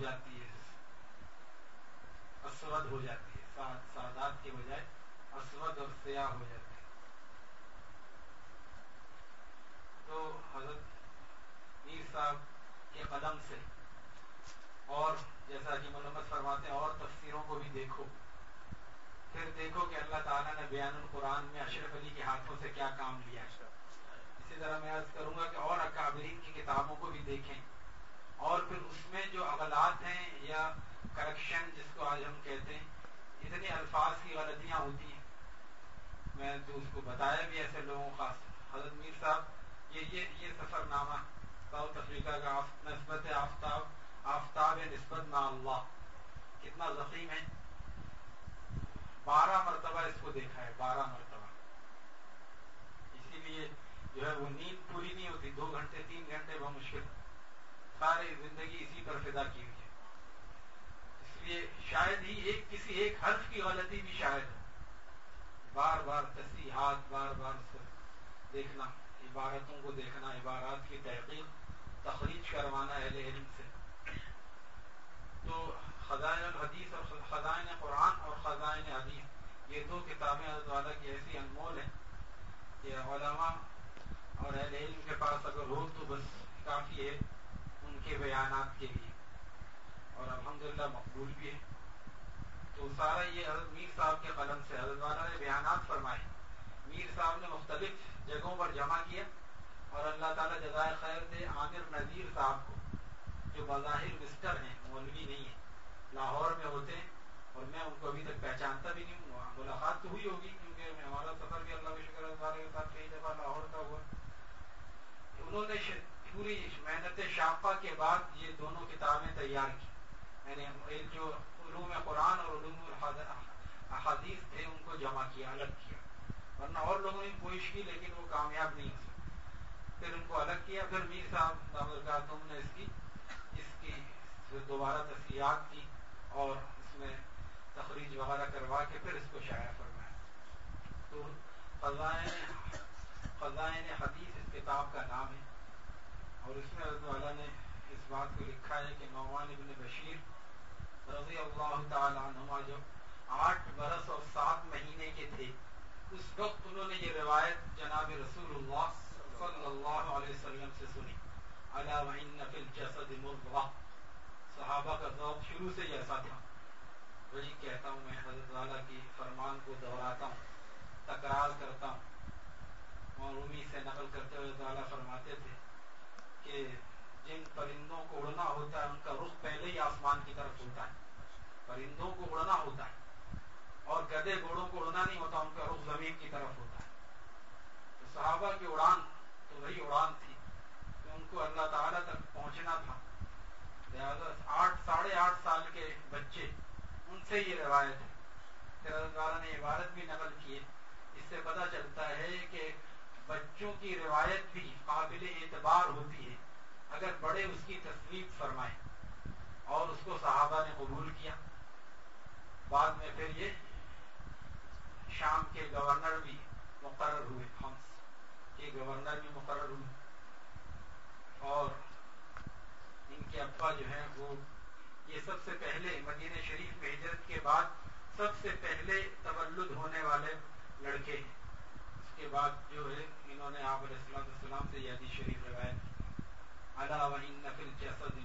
جاتی ہے۔ اسود ہو جاتی ہے۔ سادات کے بجائے اسود اور سیاہ ہو جاتی ہے۔ تو حضرت میر صاحب کے قدم سے اور جیسا کہ ملمت فرماتے ہیں، اور تفسیروں کو بھی دیکھو۔ پھر دیکھو کہ اللہ تعالیٰ نے بیان القرآن میں اشرف علی کے ہاتھوں سے کیا کام لیا۔ اسی طرح میں عرض کروں گا کہ اور اکابرین کی کتابوں کو بھی دیکھیں۔ میں ہیں یا کریکشن جس کو آج ہم کہتے ہیں اتنے الفاظ کی غلطیاں ہوتی ہیں۔ میں تو اس کو بتایا بھی ایسے لوگوں کا حضرت میر صاحب، یہ یہ یہ سفر نامہ ساؤتھ افریقہ کا نسبت آفتاب آفتاب نسبت نا اللہ۔ کتنا ضخیم ہے۔ بارہ مرتبہ اس کو دیکھا ہے، بارہ مرتبہ۔ اسی لیے جو ہے وہ نیند پوری نہیں ہوتی، دو گھنٹے، تین گھنٹے بہت مشکل۔ ساری زندگی اسی پر فدا کی ہوئی ہے۔ اس لیے شاید ہی ایک کسی ایک حرف کی غلطی بھی شاید بار بار تصیحات بار بار دیکھنا، عبارتوں کو دیکھنا، عبارات کی تحقیق، تخریج کروانا اہل علم سے۔ تو خزائن الحدیث اور خزائن قرآن اور خزائن حدیث، یہ دو کتابیں حضرت والا کی ایسی انمول ہیں کہ علماء اور اہل علم کے پاس اگر ہو تو بس کافی ہے۔ کے بیانات کے لیے۔ اور الحمدللہ مقبول بھی ہے۔ تو سارا یہ حضرت میر صاحب کے قلم سے حضرت والا نے بیانات فرمائے۔ میر صاحب نے مختلف جگہوں پر جمع کیا اور اللہ تعالیٰ جزائے خیر دے عامر نذیر صاحب کو، جو بظاہر مسٹر ہیں، مولوی نہیں ہے لاہور میں ہوتے ہیں اور میں ان کو ابھی تک پہچانتا بھی نہیں ہوں ملاقات تو ہوئی ہوگی، کیونکہ ہمارا سفر بھی اللہ شکر کے ساتھ کئی دفعہ لاہور کا ہوا۔ انہوں نے پوری محنت شاپا کے بعد یہ دونوں کتابیں تیار کی۔ یعنی جو علوم قرآن اور علوم احادیث تھے، ان کو جمع کیا، الگ کیا۔ ورنہ اور لوگوں نے کوشش کی، لیکن وہ کامیاب نہیں ہو پھر ان کو الگ کیا۔ پھر میر صاحب تم نے اس کی اس کی دوبارہ تصحیحات کی اور اس میں تخریج وغیرہ کروا کے پھر اس کو شائع فرمایا۔ تو فضائن فضائن حدیث اس کتاب کا نام ہے۔ اور اس میں حضرت والا نے اس بات کو لکھا ہے کہ نعمان ابن بشیر رضی اللہ تعالیٰ عنہ جو آٹھ برس اور سات مہینے کے تھے، اس وقت انہوں نے یہ روایت جناب رسول اللہ صلی اللہ علیہ وسلم سے سنی۔ اللہ وَإِنَّ فِي الْجَسَدِ صحابہ کا ذوق شروع سے ایسا تھا۔ وہی کہتا ہوں میں، حضرت والا کی فرمان کو دہراتا ہوں، تکرار کرتا ہوں۔ معرومی سے نقل کرتے ہوئے والا فرماتے تھے کہ جن پرندوں کو اڑنا ہوتا ہے، ان کا رخ پہلے ہی آسمان کی طرف ہوتا ہے۔ پرندوں کو اڑنا ہوتا ہے اور گدے گھوڑوں کو اڑنا نہیں ہوتا، ان کا رخ زمین کی طرف ہوتا ہے۔ تو صحابہ کی اڑان تو وہی اڑان تھی کہ ان کو اللہ تعالیٰ تک پہنچنا تھا۔ لہٰذا آٹھ، ساڑھے آٹھ سال کے بچے ان سے یہ روایت ہے۔ پھر نے عبارت بھی نقل کی ہے۔ اس سے پتہ چلتا ہے کہ بچوں کی روایت بھی قابل اعتبار ہوتی ہے۔ اگر بڑے اس کی تصویر فرمائیں اور اس کو صحابہ نے قبول کیا، بعد میں پھر یہ شام کے گورنر بھی مقرر ہوئے، ہمس کے گورنر بھی مقرر ہوئے۔ اور ان کے ابا جو ہیں وہ یہ سب سے پہلے مدینہ شریف میں ہجرت کے بعد سب سے پہلے تولد ہونے والے لڑکے ہیں۔ اس کے بعد جو ہے انہوں نے آپ علیہ السلام سے یہ حدیث شریف روایت کی۔ اللہ وحین نفل جسد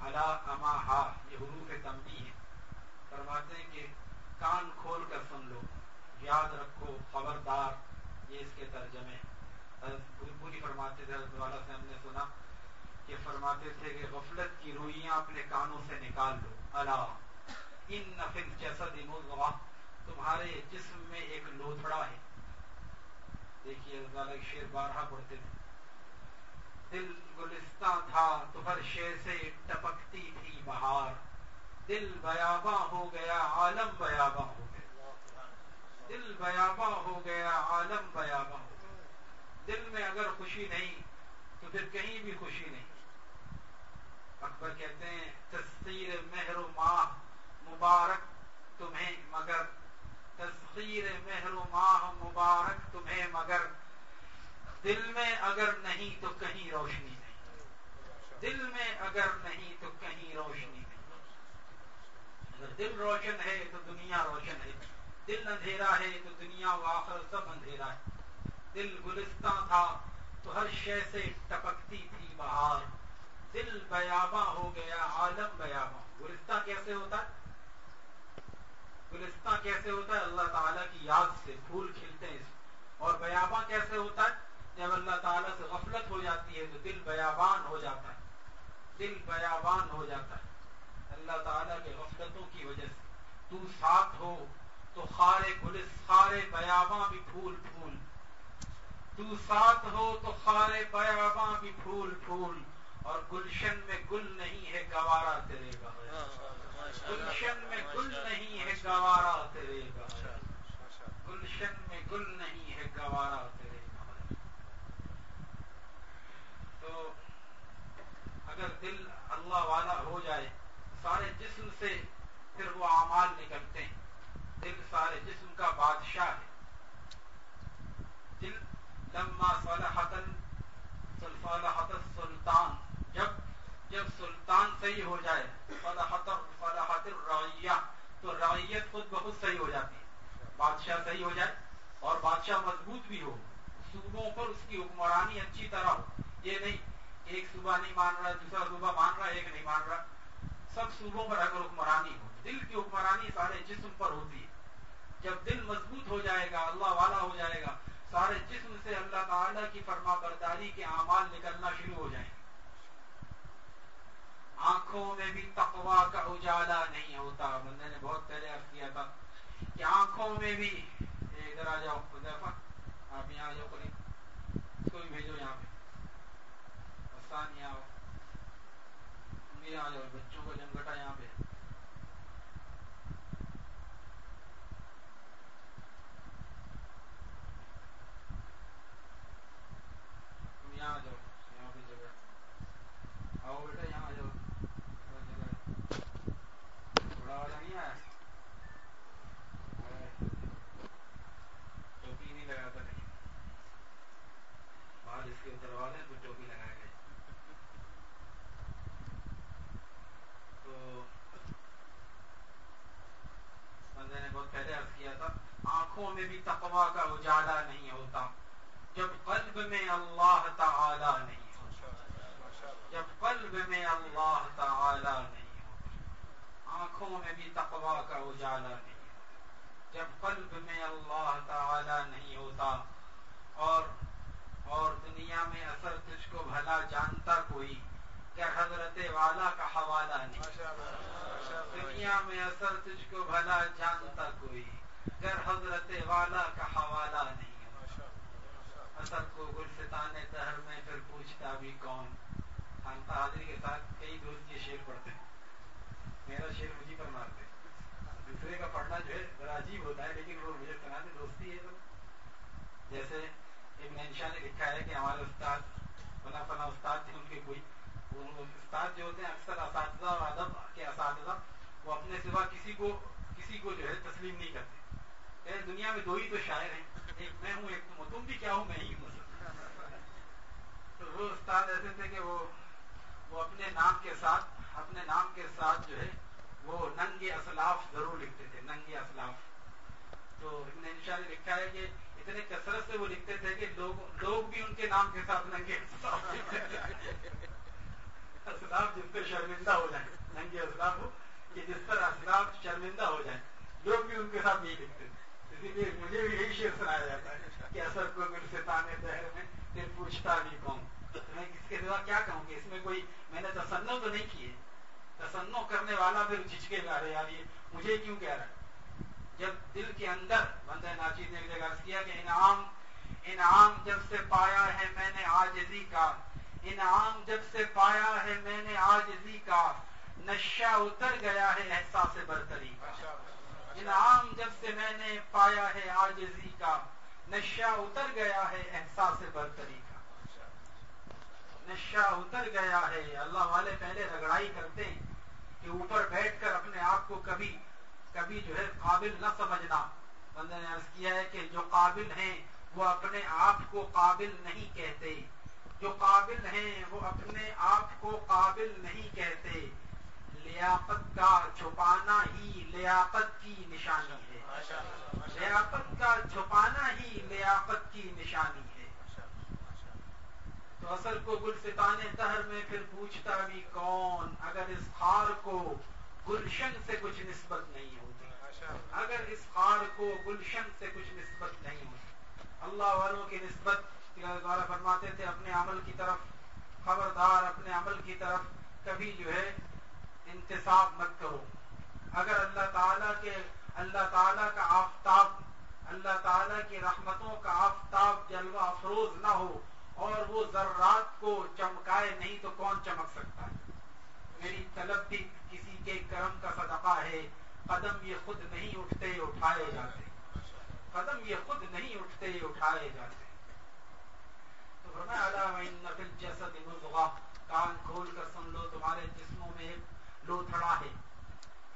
اللہ اما ہا یہ حروف تمبی ہے فرماتے ہیں کہ کان کھول کر سن لو، یاد رکھو، خبردار، یہ اس کے ترجمے پوری فرماتے تھے، حضرت والا سے ہم نے سنا کہ فرماتے تھے کہ غفلت کی روئیاں اپنے کانوں سے نکال لو۔ اللہ ان نفل جسد تمہارے جسم میں ایک لوتھڑا ہے۔ دیکھیے شیر بارہا پڑھتے تھے دل گلستہ تھا تو ہر شیر سے ٹپکتی تھی بہار۔ دل بیابا ہو گیا، عالم بیابا ہو گیا۔ دل بیابا ہو گیا، عالم بیابا ہو گیا۔ دل میں اگر خوشی نہیں تو پھر کہیں بھی خوشی نہیں۔ اکبر کہتے ہیں تصویر مہر و ماہ مبارک تمہیں، مگر تصویر مہر و ماہ مبارک تمہیں مگر دل میں اگر نہیں تو کہیں روشنی نہیں۔ دل میں اگر نہیں تو کہیں روشنی نہیں۔ اگر دل روشن ہے تو دنیا روشن ہے۔ دل اندھیرا ہے تو دنیا و آخر سب اندھیرا ہے۔ دل گلستان تھا تو ہر شے سے ٹپکتی تھی بہار۔ دل بیاباں ہو گیا، عالم بیاباں۔ گلستہ کیسے ہوتا ہے؟ گلستہ کیسے ہوتا ہے؟ اللہ تعالیٰ کی یاد سے پھول کھلتے ہیں اور بیاباں کیسے ہوتا ہے؟ جب اللہ تعالیٰ سے غفلت ہو جاتی ہے تو دل بیابان ہو جاتا ہے۔ دل بیابان ہو جاتا ہے۔ اللہ تعالیٰ کے غفلتوں کی وجہ سے۔ تو ساتھ ہو تو خارے گلس، خارے بیاباں بھی پھول پھول۔ تو ساتھ ہو تو خارے بیاباں بھی پھول پھول۔ اور گلشن میں گل نہیں ہے، گوارا تیرے بغیر گلشن میں گل نہیں ہے گوارا تیرے بغیر گلشن میں گل نہیں ہے گوارا تیرے بغیر تو اگر دل اللہ والا ہو جائے، سارے جسم سے پھر وہ اعمال نکلتے ہیں۔ دل سارے جسم کا بادشاہ ہے۔ دل لما صلحت صلحت السلطان۔ جب سلطان صحیح ہو جائے فلاحت فلاحت الرعیہ تو رعیت خود بخود صحیح ہو جاتی ہے۔ بادشاہ صحیح ہو جائے اور بادشاہ مضبوط بھی ہو۔ صوبوں پر اس کی حکمرانی اچھی طرح ہو۔ یہ نہیں، ایک صوبہ نہیں مان رہا، دوسرا صوبہ مان رہا، ایک نہیں مان رہا۔ سب صوبوں پر اگر حکمرانی ہو، دل کی حکمرانی سارے جسم پر ہوتی ہے۔ جب دل مضبوط ہو جائے گا، اللہ والا ہو جائے گا، سارے جسم سے اللہ تعالیٰ کی فرما برداری کے اعمال نکلنا شروع ہو جائیں۔ آنکھوں میں بھی تقوا کا اجالا نہیں ہوتا۔ بندے نے بہت پہلے عرض کیا تھا کہ آنکھوں میں بھی ادھر آ جاؤ آپ یہاں آ جاؤ قریب اس کو بھی بھیجو یہاں پہ۔ آسان یہاں آؤ۔ آ جاؤ، بچوں کا جنگٹا یہاں پہ۔ یہاں آ جاؤ یہاں پہ جگہ آؤ بیٹا یہاں آ جاؤ تھوڑا والا نہیں آیا ٹوپی نہیں لگاتا نہیں بال اس کے اتروا دیں تو ٹوپی لگائے گئے تو بندے نے بہت پہلے عرض کیا تھا آنکھوں میں بھی تقوا کا اجالا نہیں ہوتا جب قلب میں اللہ تعالی نہیں ہوتا جب قلب میں اللہ تعالی نہیں ہوتا آنکھوں میں بھی تقوا کا اجالا نہیں ہوتا جب قلب میں اللہ تعالی نہیں ہوتا اور اور دنیا میں اثر تجھ کو بھلا جانتا کوئی کیا حضرت والا کا حوالہ نہیں دنیا میں اثر تجھ کو بھلا جانتا کوئی گر حضرت والا کا حوالہ نہیں اثر کو گلستان تہر میں پھر پوچھتا بھی کون؟ خانتا حاضری کے ساتھ کئی دوست یہ شعر پڑھتے ہیں۔ میرا شعر مجھے پر مارتے دوسرے کا پڑھنا جو ہے ذرا عجیب ہوتا ہے، لیکن وہ مجھے سناتے دوستی ہے جیسے ابن انشا نے لکھا ہے کہ ہمارے استاد فلاں فلاں استاد تھے ان کے کوئی۔ استاد جو ہوتے ہیں، اکثر اساتذہ اور ادب کے اساتذہ، وہ اپنے سوا کسی کو کسی کو جو ہے تسلیم نہیں کرتے۔ دنیا میں دو ہی تو شاعر ہیں، ایک میں ہوں، ایک تم تم بھی کیا ہوں، میں ہی ہوں۔ تو وہ استاد ایسے تھے کہ وہ وہ اپنے نام کے ساتھ اپنے نام کے ساتھ جو ہے وہ ننگ اسلاف ضرور لکھتے تھے ننگ اسلاف۔ تو ابن انشا نے لکھا ہے کہ اتنے کثرت سے وہ لکھتے تھے کہ لوگ لوگ بھی ان کے نام کے ساتھ ننگے اسلاف۔ جس پہ شرمندہ ہو جائیں، ننگے اسلاف ہو، کہ جس پر اسلاف شرمندہ ہو جائیں، لوگ بھی ان کے ساتھ یہی لکھتے تھے۔ اسی لیے مجھے بھی یہی شعر سنایا جاتا ہے کہ اثر کو گل سے تانے دہر میں پھر پوچھتا بھی کون؟ میں اس کے سوا کیا کہوں کہ اس میں کوئی میں نے تصنع تو نہیں کیے تصنع کرنے والا پھر جھجکے گا رہے یار یہ مجھے کیوں کہہ رہا ہے؟ جب دل کے اندر بندہ ناچیز نے جگہ کیا کہ انعام انعام جب سے پایا ہے میں نے آجزی کا۔ انعام جب سے پایا ہے میں نے آجزی کا۔ نشہ اتر گیا ہے احساس برتری۔ کا انعام جب سے میں نے پایا ہے آجزی کا۔ نشہ اتر گیا ہے احساس برتری کا۔ نشہ اتر گیا ہے۔ اللہ والے پہلے رگڑائی کرتے ہیں کہ اوپر بیٹھ کر اپنے آپ کو کبھی کبھی جو ہے قابل نہ سمجھنا۔ بندے نے عرض کیا ہے کہ جو قابل ہیں وہ اپنے آپ کو قابل نہیں کہتے۔ جو قابل ہیں وہ اپنے آپ کو قابل نہیں کہتے۔ لیاقت کا چھپانا ہی لیاقت کی نشانی ہے۔ لیاقت کا چھپانا ہی لیاقت کی نشانی ہے۔ تو اصل کو گلستان تہر میں پھر پوچھتا بھی کون؟ اگر اس خار کو گلشن سے کچھ نسبت نہیں ہوتی۔ اگر اس خار کو گلشن سے کچھ نسبت نہیں ہوتی۔ اللہ والوں کی نسبت فرماتے تھے، اپنے عمل کی طرف، خبردار اپنے عمل کی طرف کبھی جو ہے انتصاب مت کرو۔ اگر اللہ تعالیٰ کے اللہ تعالیٰ کا آفتاب اللہ تعالیٰ کی رحمتوں کا آفتاب جلوہ افروز نہ ہو اور وہ ذرات کو چمکائے نہیں تو کون چمک سکتا ہے؟ میری طلب بھی کسی کے کرم کا صدقہ ہے۔ قدم یہ خود نہیں اٹھتے اٹھائے جاتے۔ قدم یہ خود نہیں اٹھتے اٹھائے جاتے۔ تو فرمایا کان کھول کر سن لو تمہارے جسموں میں ایک لوتھڑا ہے۔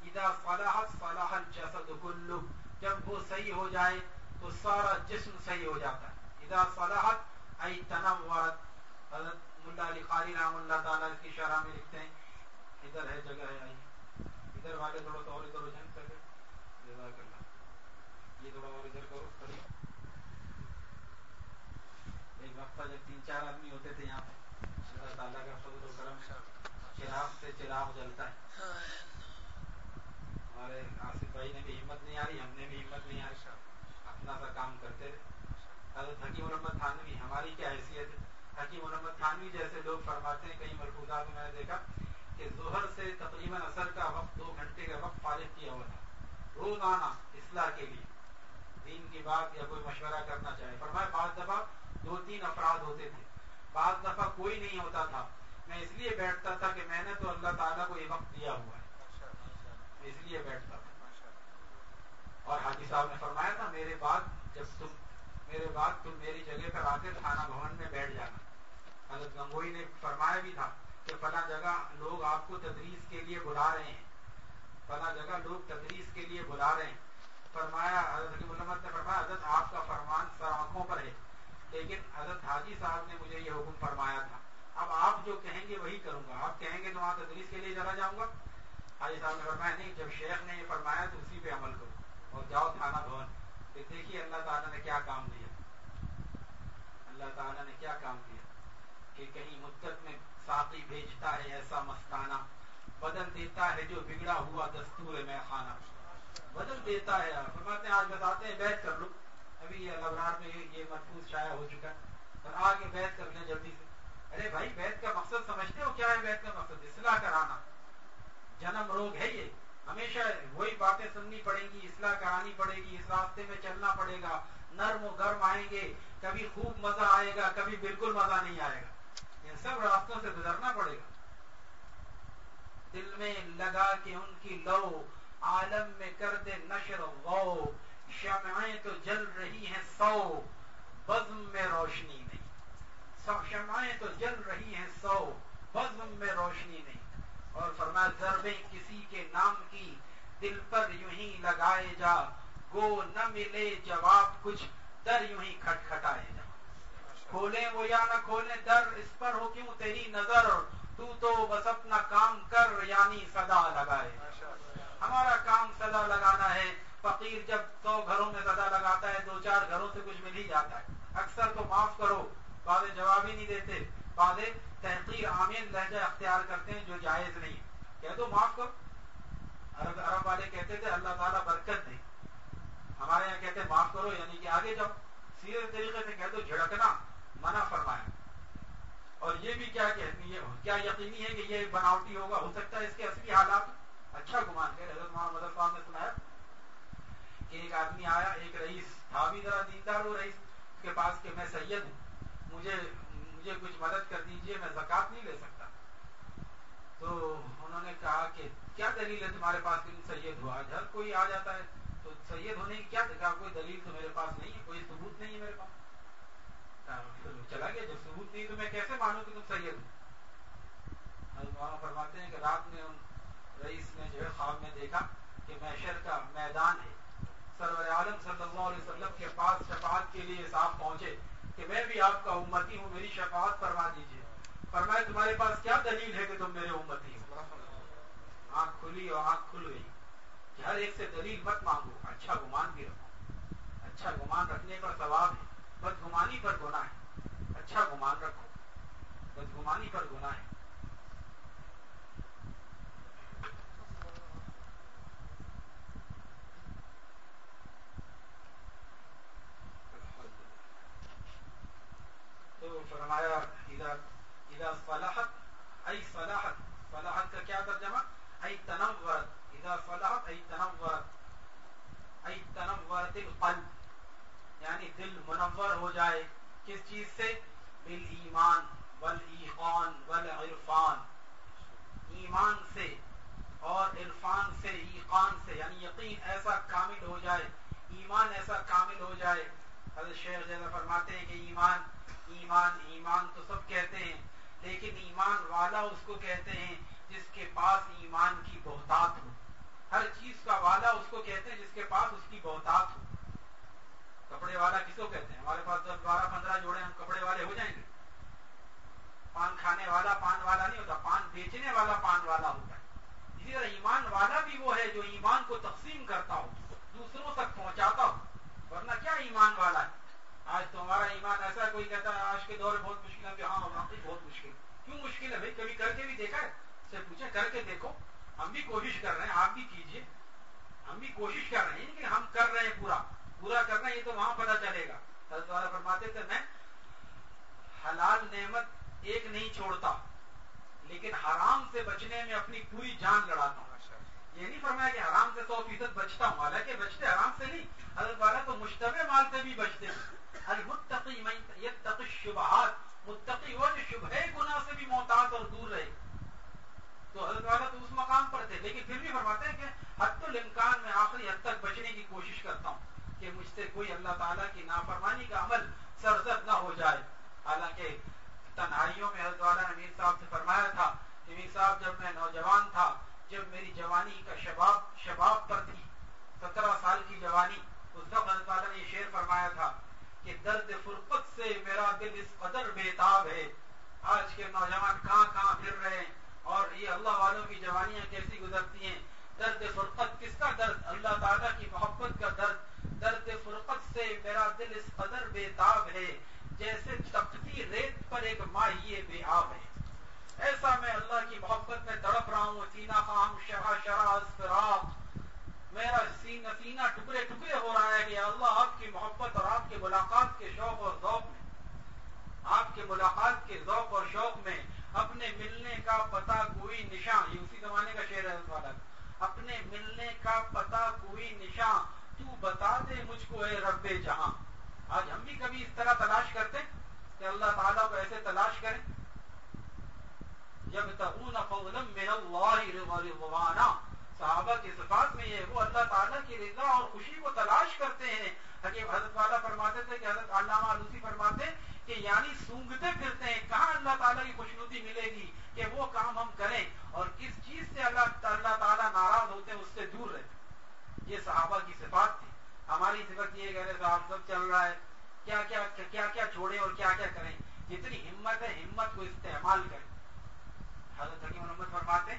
اذا صلحت، صلح الجسد کلو جب وہ صحیح ہو جائے تو سارا جسم صحیح ہو جاتا ہے۔ اذا صلحت، ای تنورت۔ حضرت ملا علی قاری رحم اللہ تعالیٰ کی شرح میں لکھتے ہیں، ادھر ہے، جگہ ہے آئی ادھر والے تھوڑا سا اور ادھر ہو جائیں جزاک اللہ یہ تھوڑا اور ادھر کرو قریب ایک وقت جب تین چار آدمی ہوتے تھے یہاں پہ، اللہ تعالیٰ کا فضل و کرم۔ شاہ چراغ سے چراغ جلتا ہے۔ ہمارے آصف بھائی نے بھی ہمت نہیں آ رہی ہم نے بھی ہمت نہیں آ رہی اپنا سا کام کرتے حضرت حکیم محمد تھانوی ہماری کیا حیثیت ہے؟ حکیم محمد تھانوی جیسے لوگ فرماتے ہیں کئی ملفوظات میں نے دیکھا کہ ظہر سے تقریباً اثر کا وقت دو گھنٹے کا وقت فارغ کیا ہوا تھا۔ روزانہ اصلاح کے لیے۔ دین کی بات یا کوئی مشورہ کرنا چاہے۔ فرمایا بعض دفعہ دو تین افراد ہوتے تھے۔ بعض دفعہ کوئی نہیں ہوتا تھا۔ میں اس لیے بیٹھتا تھا کہ میں نے تو اللہ تعالیٰ کو یہ وقت دیا ہوا ہے۔ اس لیے بیٹھتا تھا۔ اور حاجی صاحب نے فرمایا تھا، میرے بعد جب تم میرے بعد تم میری جگہ پر آ کے تھانہ بھون میں بیٹھ جانا۔ حضرت گنگوئی نے فرمایا بھی تھا کہ فلاں جگہ لوگ آپ کو تدریس کے لیے بلا رہے ہیں۔ فلاں جگہ لوگ تدریس کے لیے بلا رہے ہیں۔ فرمایا، حضرت محمد نے فرمایا، حضرت آپ کا فرمان سر آنکھوں پر ہے۔ لیکن حضرت حاجی صاحب نے مجھے یہ حکم فرمایا تھا۔ اب آپ جو کہیں گے وہی کروں گا۔ آپ کہیں گے تو وہاں تدریس کے لیے چلا جاؤں گا۔ حاجی صاحب نے فرمایا، نہیں، جب شیخ نے یہ فرمایا تو اسی پہ عمل کرو۔ اور جاؤ تھانہ بھون پھر دیکھیے اللہ تعالیٰ نے کیا کام دیا۔ اللہ تعالیٰ نے کیا کام دیا؟ کہ کہیں مدت میں ساتھی بھیجتا ہے ایسا مستانہ۔ بدل دیتا ہے جو بگڑا ہوا دستور میں خانہ بدل دیتا ہے۔ فرماتے ہیں، آج بتاتے ہیں، بیٹھ کر لو۔ ابھی یہ لبنار میں یہ محفوظ شائع ہو چکا ہے۔ اور آگے بیت کر لیں، جلدی سے۔ ارے بھائی، بیت کا مقصد سمجھتے ہو؟ کیا ہے بیت کا مقصد؟ اصلاح کرانا۔ جنم روگ ہے یہ۔ ہمیشہ وہی باتیں سننی پڑیں گی، اصلاح کرانی پڑے گی، اس راستے میں چلنا پڑے گا۔ نرم و گرم آئیں گے، کبھی خوب مزہ آئے گا، کبھی بالکل مزہ نہیں آئے گا۔ ان سب راستوں سے گزرنا پڑے گا۔ دل میں لگا کے ان کی لو، عالم میں کر دے نشر غو۔ شمعیں تو جل رہی ہیں سو۔ بزم میں روشنی سب شمعیں تو جل رہی ہیں سو، بزم میں روشنی نہیں۔ اور فرمایا، ضربیں کسی کے نام کی، دل پر یوں ہی لگائے جا۔ گو نہ ملے جواب کچھ، در یوں ہی کھٹ کھٹائے جا۔ کھولیں وہ یا نہ کھولیں، در اس پر ہو کیوں تیری نظر؟ تو تو بس اپنا کام کر یعنی صدا لگائے۔ ہمارا کام صدا لگانا ہے۔ فقیر جب سو گھروں میں زدہ لگاتا ہے، دو چار گھروں سے کچھ مل ہی جاتا ہے۔ اکثر تو معاف کرو۔ بعض جواب ہی نہیں دیتے بعض تحقیر آمین لہجہ اختیار کرتے ہیں جو جائز نہیں کہہ دو معاف کرو عرب عرب والے کہتے تھے، اللہ تعالیٰ برکت دے۔ ہمارے یہاں کہتے معاف کرو یعنی کہ آگے جاؤ۔ سیدھے طریقے سے کہہ دو، جھڑکنا، منع فرمایا۔ اور یہ بھی کیا کہ کیا یقینی ہے کہ یہ بناوٹی ہوگا؟ ہو سکتا ہے اس کے اصلی حالات۔ اچھا گمان ہے حضرت محمد صاحب نے سنایا کہ ایک آدمی آیا، ایک رئیس تھا بھی ذرا دیندار وہ رئیس کے پاس کہ میں سید ہوں۔ مجھے مجھے کچھ مدد کر دیجیے، میں زکات نہیں لے سکتا۔ تو انہوں نے کہا کہ کیا دلیل ہے تمہارے پاس کہ سید ہوا ہر کوئی آ جاتا ہے، تو سید ہونے کی کیا دیکھا کوئی دلیل تو میرے پاس نہیں ہے، کوئی ثبوت نہیں ہے میرے پاس۔ چلا گیا، جب ثبوت نہیں تو میں کیسے مانوں کہ تم سید ہو؟ فرماتے ہیں کہ رات میں ان رئیس نے جو ہے خواب میں دیکھا کہ محشر کا میدان ہے۔ سرور عالم صلی اللہ علیہ وسلم کے پاس شفاعت کے لیے صاحب پہنچے۔ کہ میں بھی آپ کا امتی ہوں، میری شفاعت فرما دیجیے فرمایا تمہارے پاس کیا دلیل ہے کہ تم میرے امتی ہو؟ آنکھ کھلی اور آنکھ کھل گئی۔ کہ ہر ایک سے دلیل مت مانگو اچھا گمان بھی رکھو۔ اچھا گمان رکھنے پر ثواب ہے، بدگمانی پر گناہ ہے۔ اچھا گمان رکھو، بدگمانی پر گناہ ہے۔ تو فرمایا، اذا صلاحت ای صلاحت صلاحت کا کیا ترجمہ؟ ای تنورت اذا صلاحت ای تنورت ای تنورت القلب یعنی دل منور ہو جائے کس چیز سے؟ بالایمان، والایقان، والعرفان۔ ایمان سے اور عرفان سے، ایقان سے۔ یعنی یقین ایسا کامل ہو جائے، ایمان ایسا کامل ہو جائے۔ حضرت شیخ جیسا فرماتے ہیں کہ ایمان ایمان ایمان تو سب کہتے ہیں، لیکن ایمان والا اس کو کہتے ہیں جس کے پاس ایمان کی بہتات ہو۔ ہر چیز کا والا اس کو کہتے ہیں جس کے پاس اس کی بہتات ہو۔ کپڑے والا کس کو کہتے ہیں؟ ہمارے پاس دس بارہ پندرہ جوڑے ہم کپڑے والے ہو جائیں گے۔ پان کھانے والا پان والا نہیں ہوتا، پان بیچنے والا پان والا ہوتا ہے۔ اسی طرح ایمان والا بھی وہ ہے جو ایمان کو تقسیم کرتا ہو، دوسروں تک پہنچاتا ہو ورنہ کیا ایمان والا ہے آج تو ہمارا ایمان ایسا کوئی کہتا ہے آج کے دور میں بہت مشکل ہے کہ ہاں واقعی بہت مشکل کیوں مشکل ہے بھائی؟ کبھی کر کے بھی دیکھا ہے؟ سے پوچھے کر کے دیکھو۔ ہم بھی کوشش کر رہے ہیں، آپ بھی کیجیے۔ ہم بھی کوشش کر رہے ہیں یعنی کہ ہم کر رہے ہیں پورا۔ پورا کرنا، یہ تو وہاں پتا چلے گا۔ حضرت والا فرماتے تھے، میں حلال نعمت ایک نہیں چھوڑتا، لیکن حرام سے بچنے میں اپنی پوری جان لڑاتا ہوں۔ یہ نہیں فرمایا کہ حرام سے سو فیصد بچتا ہوں، حالانکہ بچتے حرام سے نہیں۔ حضرت والا تو مشتبہ مال سے بھی بچتے ہیں۔ المتقی من یتقی الشبہات متقی وہ جو شبہ گناہ سے بھی محتاط اور دور رہے۔ تو حضرت والا تو اس مقام پر تھے، لیکن پھر بھی فرماتے ہیں کہ حد الامکان میں آخری حد تک بچنے کی کوشش کرتا ہوں کہ مجھ سے کوئی اللہ تعالیٰ کی نافرمانی کا عمل سرزد نہ ہو جائے۔ حالانکہ تنہائیوں میں حضرت والا نے میر صاحب سے فرمایا تھا کہ میر صاحب جب میں نوجوان تھا، جب میری جوانی کا شباب شباب پر تھی، سترہ سال کی جوانی، اس وقت حضرت والا نے یہ شعر فرمایا تھا کہ درد فرقت سے میرا دل اس قدر بےتاب ہے۔ آج کے نوجوان کہاں کہاں پھر رہے ہیں؟ اور یہ اللہ والوں کی جوانیاں کیسی گزرتی ہیں؟ درد فرقت کس کا درد؟ اللہ تعالیٰ کی محبت کا درد۔ درد فرقت سے میرا دل اس قدر بےتاب ہے جیسے تپتی ریت پر ایک ماہیے بے آب ہے ایسا میں اللہ کی محبت میں تڑپ رہا ہوں سینا خام شرح شرح میرا سینہ سینہ ٹکڑے ٹکڑے ہو رہا ہے کہ اللہ آپ کی محبت اور آپ کے ملاقات کے شوق اور ذوق میں آپ کے ملاقات کے ذوق اور شوق میں اپنے ملنے کا پتہ کوئی نشان یہ اسی زمانے کا شعر ہے والا اپنے ملنے کا پتہ کوئی نشان تو بتا دے مجھ کو اے رب جہاں آج ہم بھی کبھی اس طرح تلاش کرتے کہ اللہ تعالیٰ کو ایسے تلاش کریں جب تقون فضلا من اللہ رضوانا صحابہ کی صفات میں یہ وہ اللہ تعالیٰ کی رضا اور خوشی کو تلاش کرتے ہیں حکیم حضرت والا فرماتے تھے کہ حضرت علامہ علوسی فرماتے کہ یعنی سونگتے پھرتے ہیں کہاں اللہ تعالیٰ کی خوشنودی ملے گی کہ وہ کام ہم کریں اور کس چیز سے اللہ اللہ تعالیٰ ناراض ہوتے ہیں اس سے دور رہتے یہ صحابہ کی صفات تھی ہماری صفت یہ کہہ رہے صاحب سب چل رہا ہے کیا کیا کیا کیا چھوڑیں اور کیا کیا کریں جتنی ہمت ہے ہمت کو استعمال کریں حضرت حکیم محمد فرماتے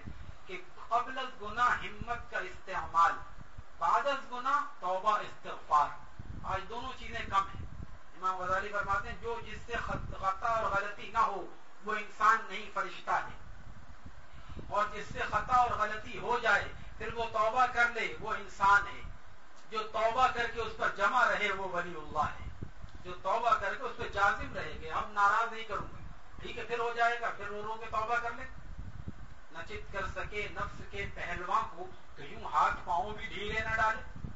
کہ قبل از گنا ہمت کا استعمال بعد از گنا توبہ استغفار آج دونوں چیزیں کم ہیں امام غزالی فرماتے ہیں جو جس سے خطا اور غلطی نہ ہو وہ انسان نہیں فرشتہ ہے اور جس سے خطا اور غلطی ہو جائے پھر وہ توبہ کر لے وہ انسان ہے جو توبہ کر کے اس پر جمع رہے وہ ولی اللہ ہے جو توبہ کر کے اس پہ جازم رہے گے، ہم ناراض نہیں کروں گے۔ ٹھیک ہے، پھر ہو جائے گا، پھر رو رو کے توبہ کر لیں۔ نچت کر سکے، نفس کے پہلوان کو تو یوں ہاتھ پاؤں بھی ڈھیلے نہ ڈالے۔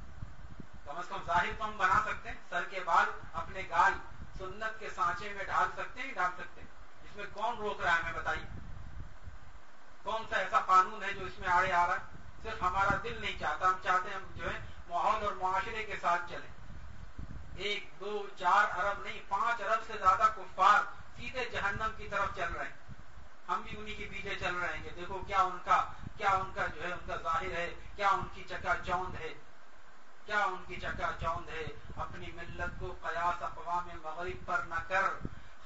کم از کم ظاہر تو ہم بنا سکتے ہیں، سر کے بال اپنے گال سنت کے سانچے میں ڈال سکتے ہیں، ڈال سکتے ہیں۔ اس میں کون روک رہا ہے ہمیں بتائیے؟ کون سا ایسا قانون ہے جو اس میں آڑے آ رہا ہے؟ صرف ہمارا دل نہیں چاہتا، ہم چاہتے ہیں ہم جو ہے ماحول اور معاشرے کے ساتھ چلیں۔ ایک، دو، چار ارب نہیں، پانچ ارب سے زیادہ کفار سیدھے جہنم کی طرف چل رہے ہیں۔ ہم بھی انہی کے پیچھے چل رہے ہیں کہ دیکھو کیا ان کا، کیا ان کا جو ہے، ان کا ظاہر ہے، کیا ان کی چکا چوند ہے۔ کیا ان کی چکا چوند ہے۔ اپنی ملت کو قیاس اقوام مغرب پر نہ کر۔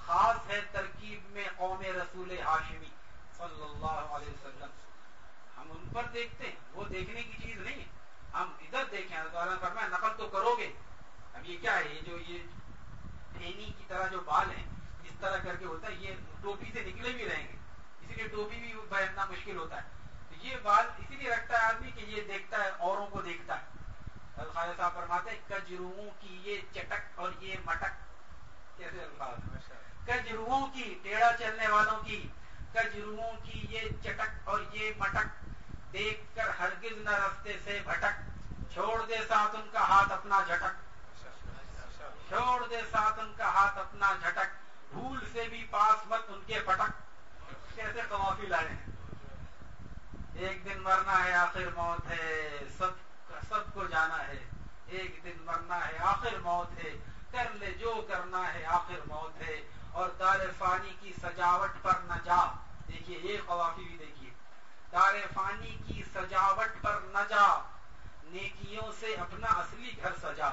خاص ہے ترکیب میں قوم رسول ہاشمی صلی اللہ علیہ وسلم۔ ہم ان پر دیکھتے ہیں، وہ دیکھنے کی چیز نہیں ہے۔ ہم ادھر دیکھیں، اللہ فرمایا، نقل تو کرو گے۔ اب یہ کیا ہے؟ یہ جو یہ ٹھینی کی طرح جو بال ہیں، اس طرح کر کے ہوتا ہے، یہ ٹوپی سے نکلے بھی رہیں گے۔ اسی لیے ٹوپی بھی پہننا مشکل ہوتا ہے۔ تو یہ بال اسی لیے رکھتا ہے آدمی کہ یہ دیکھتا ہے، اوروں کو دیکھتا ہے۔ خالد صاحب فرماتے ہیں کجروؤں کی یہ چٹک اور یہ مٹک۔ کیسے الفاظ کجروؤں کی، ٹیڑھا چلنے والوں کی کجروؤں کی یہ چٹک اور یہ مٹک۔ دیکھ کر ہرگز نہ رستے سے بھٹک، چھوڑ دے ساتھ ان کا ہاتھ اپنا جھٹک۔ چھوڑ دے ساتھ ان کا ہاتھ اپنا جھٹک، بھول سے بھی پاس مت ان کے پٹک۔ کیسے قوافی لائے ہیں؟ ایک دن مرنا ہے، آخر موت ہے۔ سب سب کو جانا ہے۔ ایک دن مرنا ہے، آخر موت ہے۔ کر لے جو کرنا ہے، آخر موت ہے۔ اور دار فانی کی سجاوٹ پر نہ جا۔ دیکھیے یہ قوافی بھی دیکھیے۔ دار فانی کی سجاوٹ پر نہ جا، نیکیوں سے اپنا اصلی گھر سجا۔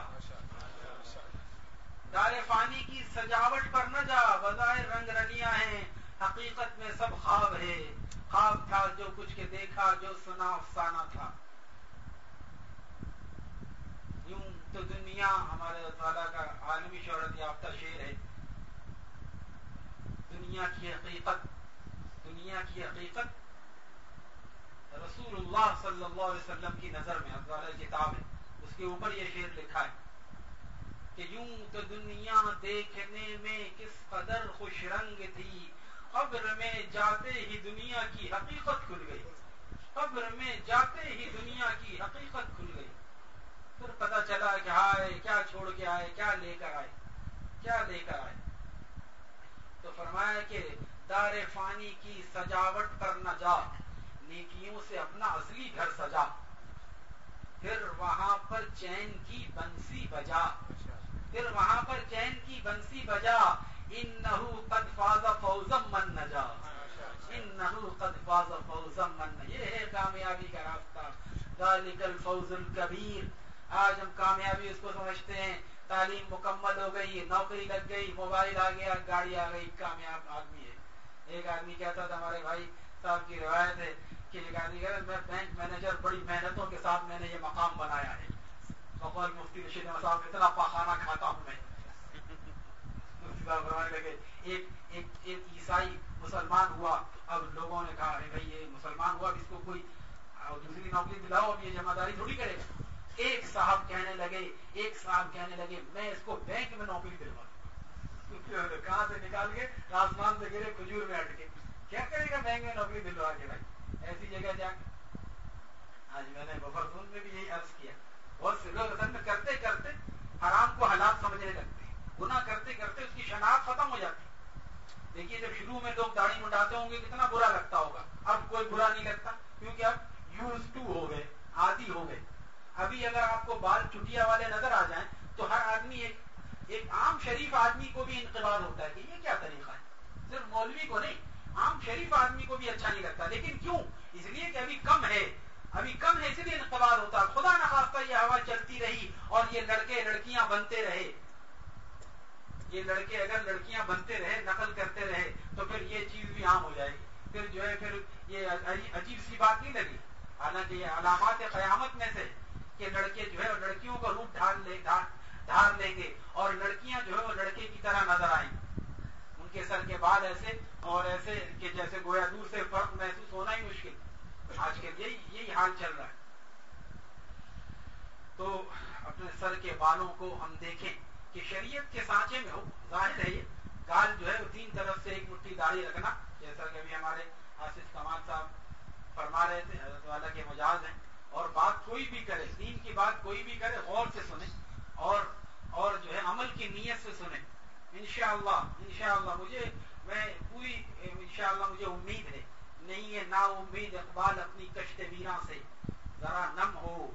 دار فانی کی سجاوٹ پر نہ جا، بظاہر رنگ رنیاں ہیں، حقیقت میں سب خواب ہے خواب تھا جو کچھ کے دیکھا، جو سنا افسانہ تھا۔ یوں تو دنیا ہمارے تعالیٰ کا عالمی شہرت یافتہ شعر ہے۔ دنیا کی حقیقت، دنیا کی حقیقت رسول اللہ صلی اللہ علیہ وسلم کی نظر میں افضل کتاب ہے اس کے اوپر یہ شعر لکھا ہے کہ یوں تو دنیا دیکھنے میں کس قدر خوش رنگ تھی۔ قبر میں جاتے ہی دنیا کی حقیقت کھل گئی۔ قبر میں جاتے ہی دنیا کی حقیقت کھل گئی۔ پھر پتا چلا کہ ہائے، کیا چھوڑ کے آئے، کیا لے کر آئے، کیا لے کر آئے۔ تو فرمایا کہ دار فانی کی سجاوٹ پر نہ جا۔ نیکیوں سے اپنا اصلی گھر سجا۔ پھر وہاں پر چین کی بنسی بجا۔ پھر وہاں پر چین کی بنسی بجا۔ ان نحو قد فاز فوزم من نجا۔ ان نحو قد فاز فوزم من یہ ہے کامیابی کا راستہ۔ ذالک الفوز الکبیر۔ آج ہم کامیابی اس کو سمجھتے ہیں۔ تعلیم مکمل ہو گئی، نوکری لگ گئی، موبائل آ گیا، گاڑی آ گئی، کامیاب آدمی ہے۔ ایک آدمی کہتا تھا، ہمارے بھائی صاحب کی روایت ہے کہ ایک آدمی کہتا میں بینک مینیجر بڑی محنتوں کے ساتھ میں نے یہ مقام بنایا ہے۔ بقول مفتی رشید احمد صاحب، اتنا پاخانہ کھاتا ہوں میں۔ لگے، ایک ایک ایک عیسائی مسلمان ہوا۔ اب لوگوں نے کہا بھائی، یہ مسلمان ہوا، اس کو کوئی دوسری نوکری دلاؤ، اب یہ جمع داری تھوڑی کرے گا۔ ایک صاحب کہنے لگے، ایک صاحب کہنے لگے، میں اس کو بینک میں نوکری دلوا کہاں سے نکال کے آسمان سے گرے کھجور میں اٹکے کیا کرے گا بینک میں نوکری دلوا کے بھائی؟ ایسی جگہ جا کے۔ آج میں نے بفرسون میں بھی یہی عرض کیا۔ بہت سے لوگ اصل میں کرتے کرتے حرام کو حالات سمجھنے لگتے ہیں۔ گنا کرتے کرتے اس کی شناخت ختم ہو جاتی دیکھیے جب شروع میں لوگ داڑھی منڈاتے ہوں گے کتنا برا لگتا ہوگا۔ اب کوئی برا نہیں لگتا، کیونکہ اب یوز ٹو ہو گئے آدھی ہو گئے۔ ابھی اگر آپ کو بال چٹیا والے نظر آ جائیں تو ہر آدمی ایک ایک عام شریف آدمی کو بھی انقبال ہوتا ہے کہ یہ کیا طریقہ ہے؟ صرف مولوی کو نہیں، عام شریف آدمی کو بھی اچھا نہیں لگتا۔ لیکن کیوں؟ اس لیے کہ ابھی کم ہے، ابھی کم ہے، اس لیے انقبال ہوتا خدا نخواستہ یہ ہوا چلتی رہی اور یہ لڑکے لڑکیاں بنتے رہے۔ یہ لڑکے اگر لڑکیاں بنتے رہے، نقل کرتے رہے، تو پھر یہ چیز بھی عام ہو جائے گی۔ پھر جو ہے، پھر یہ عجیب سی بات نہیں لگی۔ حالانکہ یہ علامات قیامت میں سے کہ لڑکے جو ہے لڑکیوں کا روپ ڈھال لے ڈھار لیں گے اور لڑکیاں جو ہے، وہ لڑکے کی طرح نظر آئیں۔ ان کے سر کے بعد ایسے اور ایسے کہ جیسے گویا دور سے فرق محسوس ہونا ہی مشکل۔ آج کے یہی یہی حال چل رہا ہے۔ تو اپنے سر کے بالوں کو ہم دیکھیں کہ شریعت کے سانچے میں ہو، ظاہر ہے یہ گال جو ہے وہ تین طرف سے ایک مٹھی داڑھی رکھنا جیسا کہ ابھی ہمارے آصف کمال صاحب فرما رہے تھے، حضرت والا کے مجاز ہیں۔ اور بات کوئی بھی کرے، دین کی بات کوئی بھی کرے، غور سے سنے اور اور جو ہے عمل کی نیت سے سنے۔ انشاءاللہ انشاءاللہ مجھے، میں پوری، انشاءاللہ مجھے امید ہے نہیں ہے نا امید اقبال اپنی کشت ویرا سے۔ ذرا نم ہو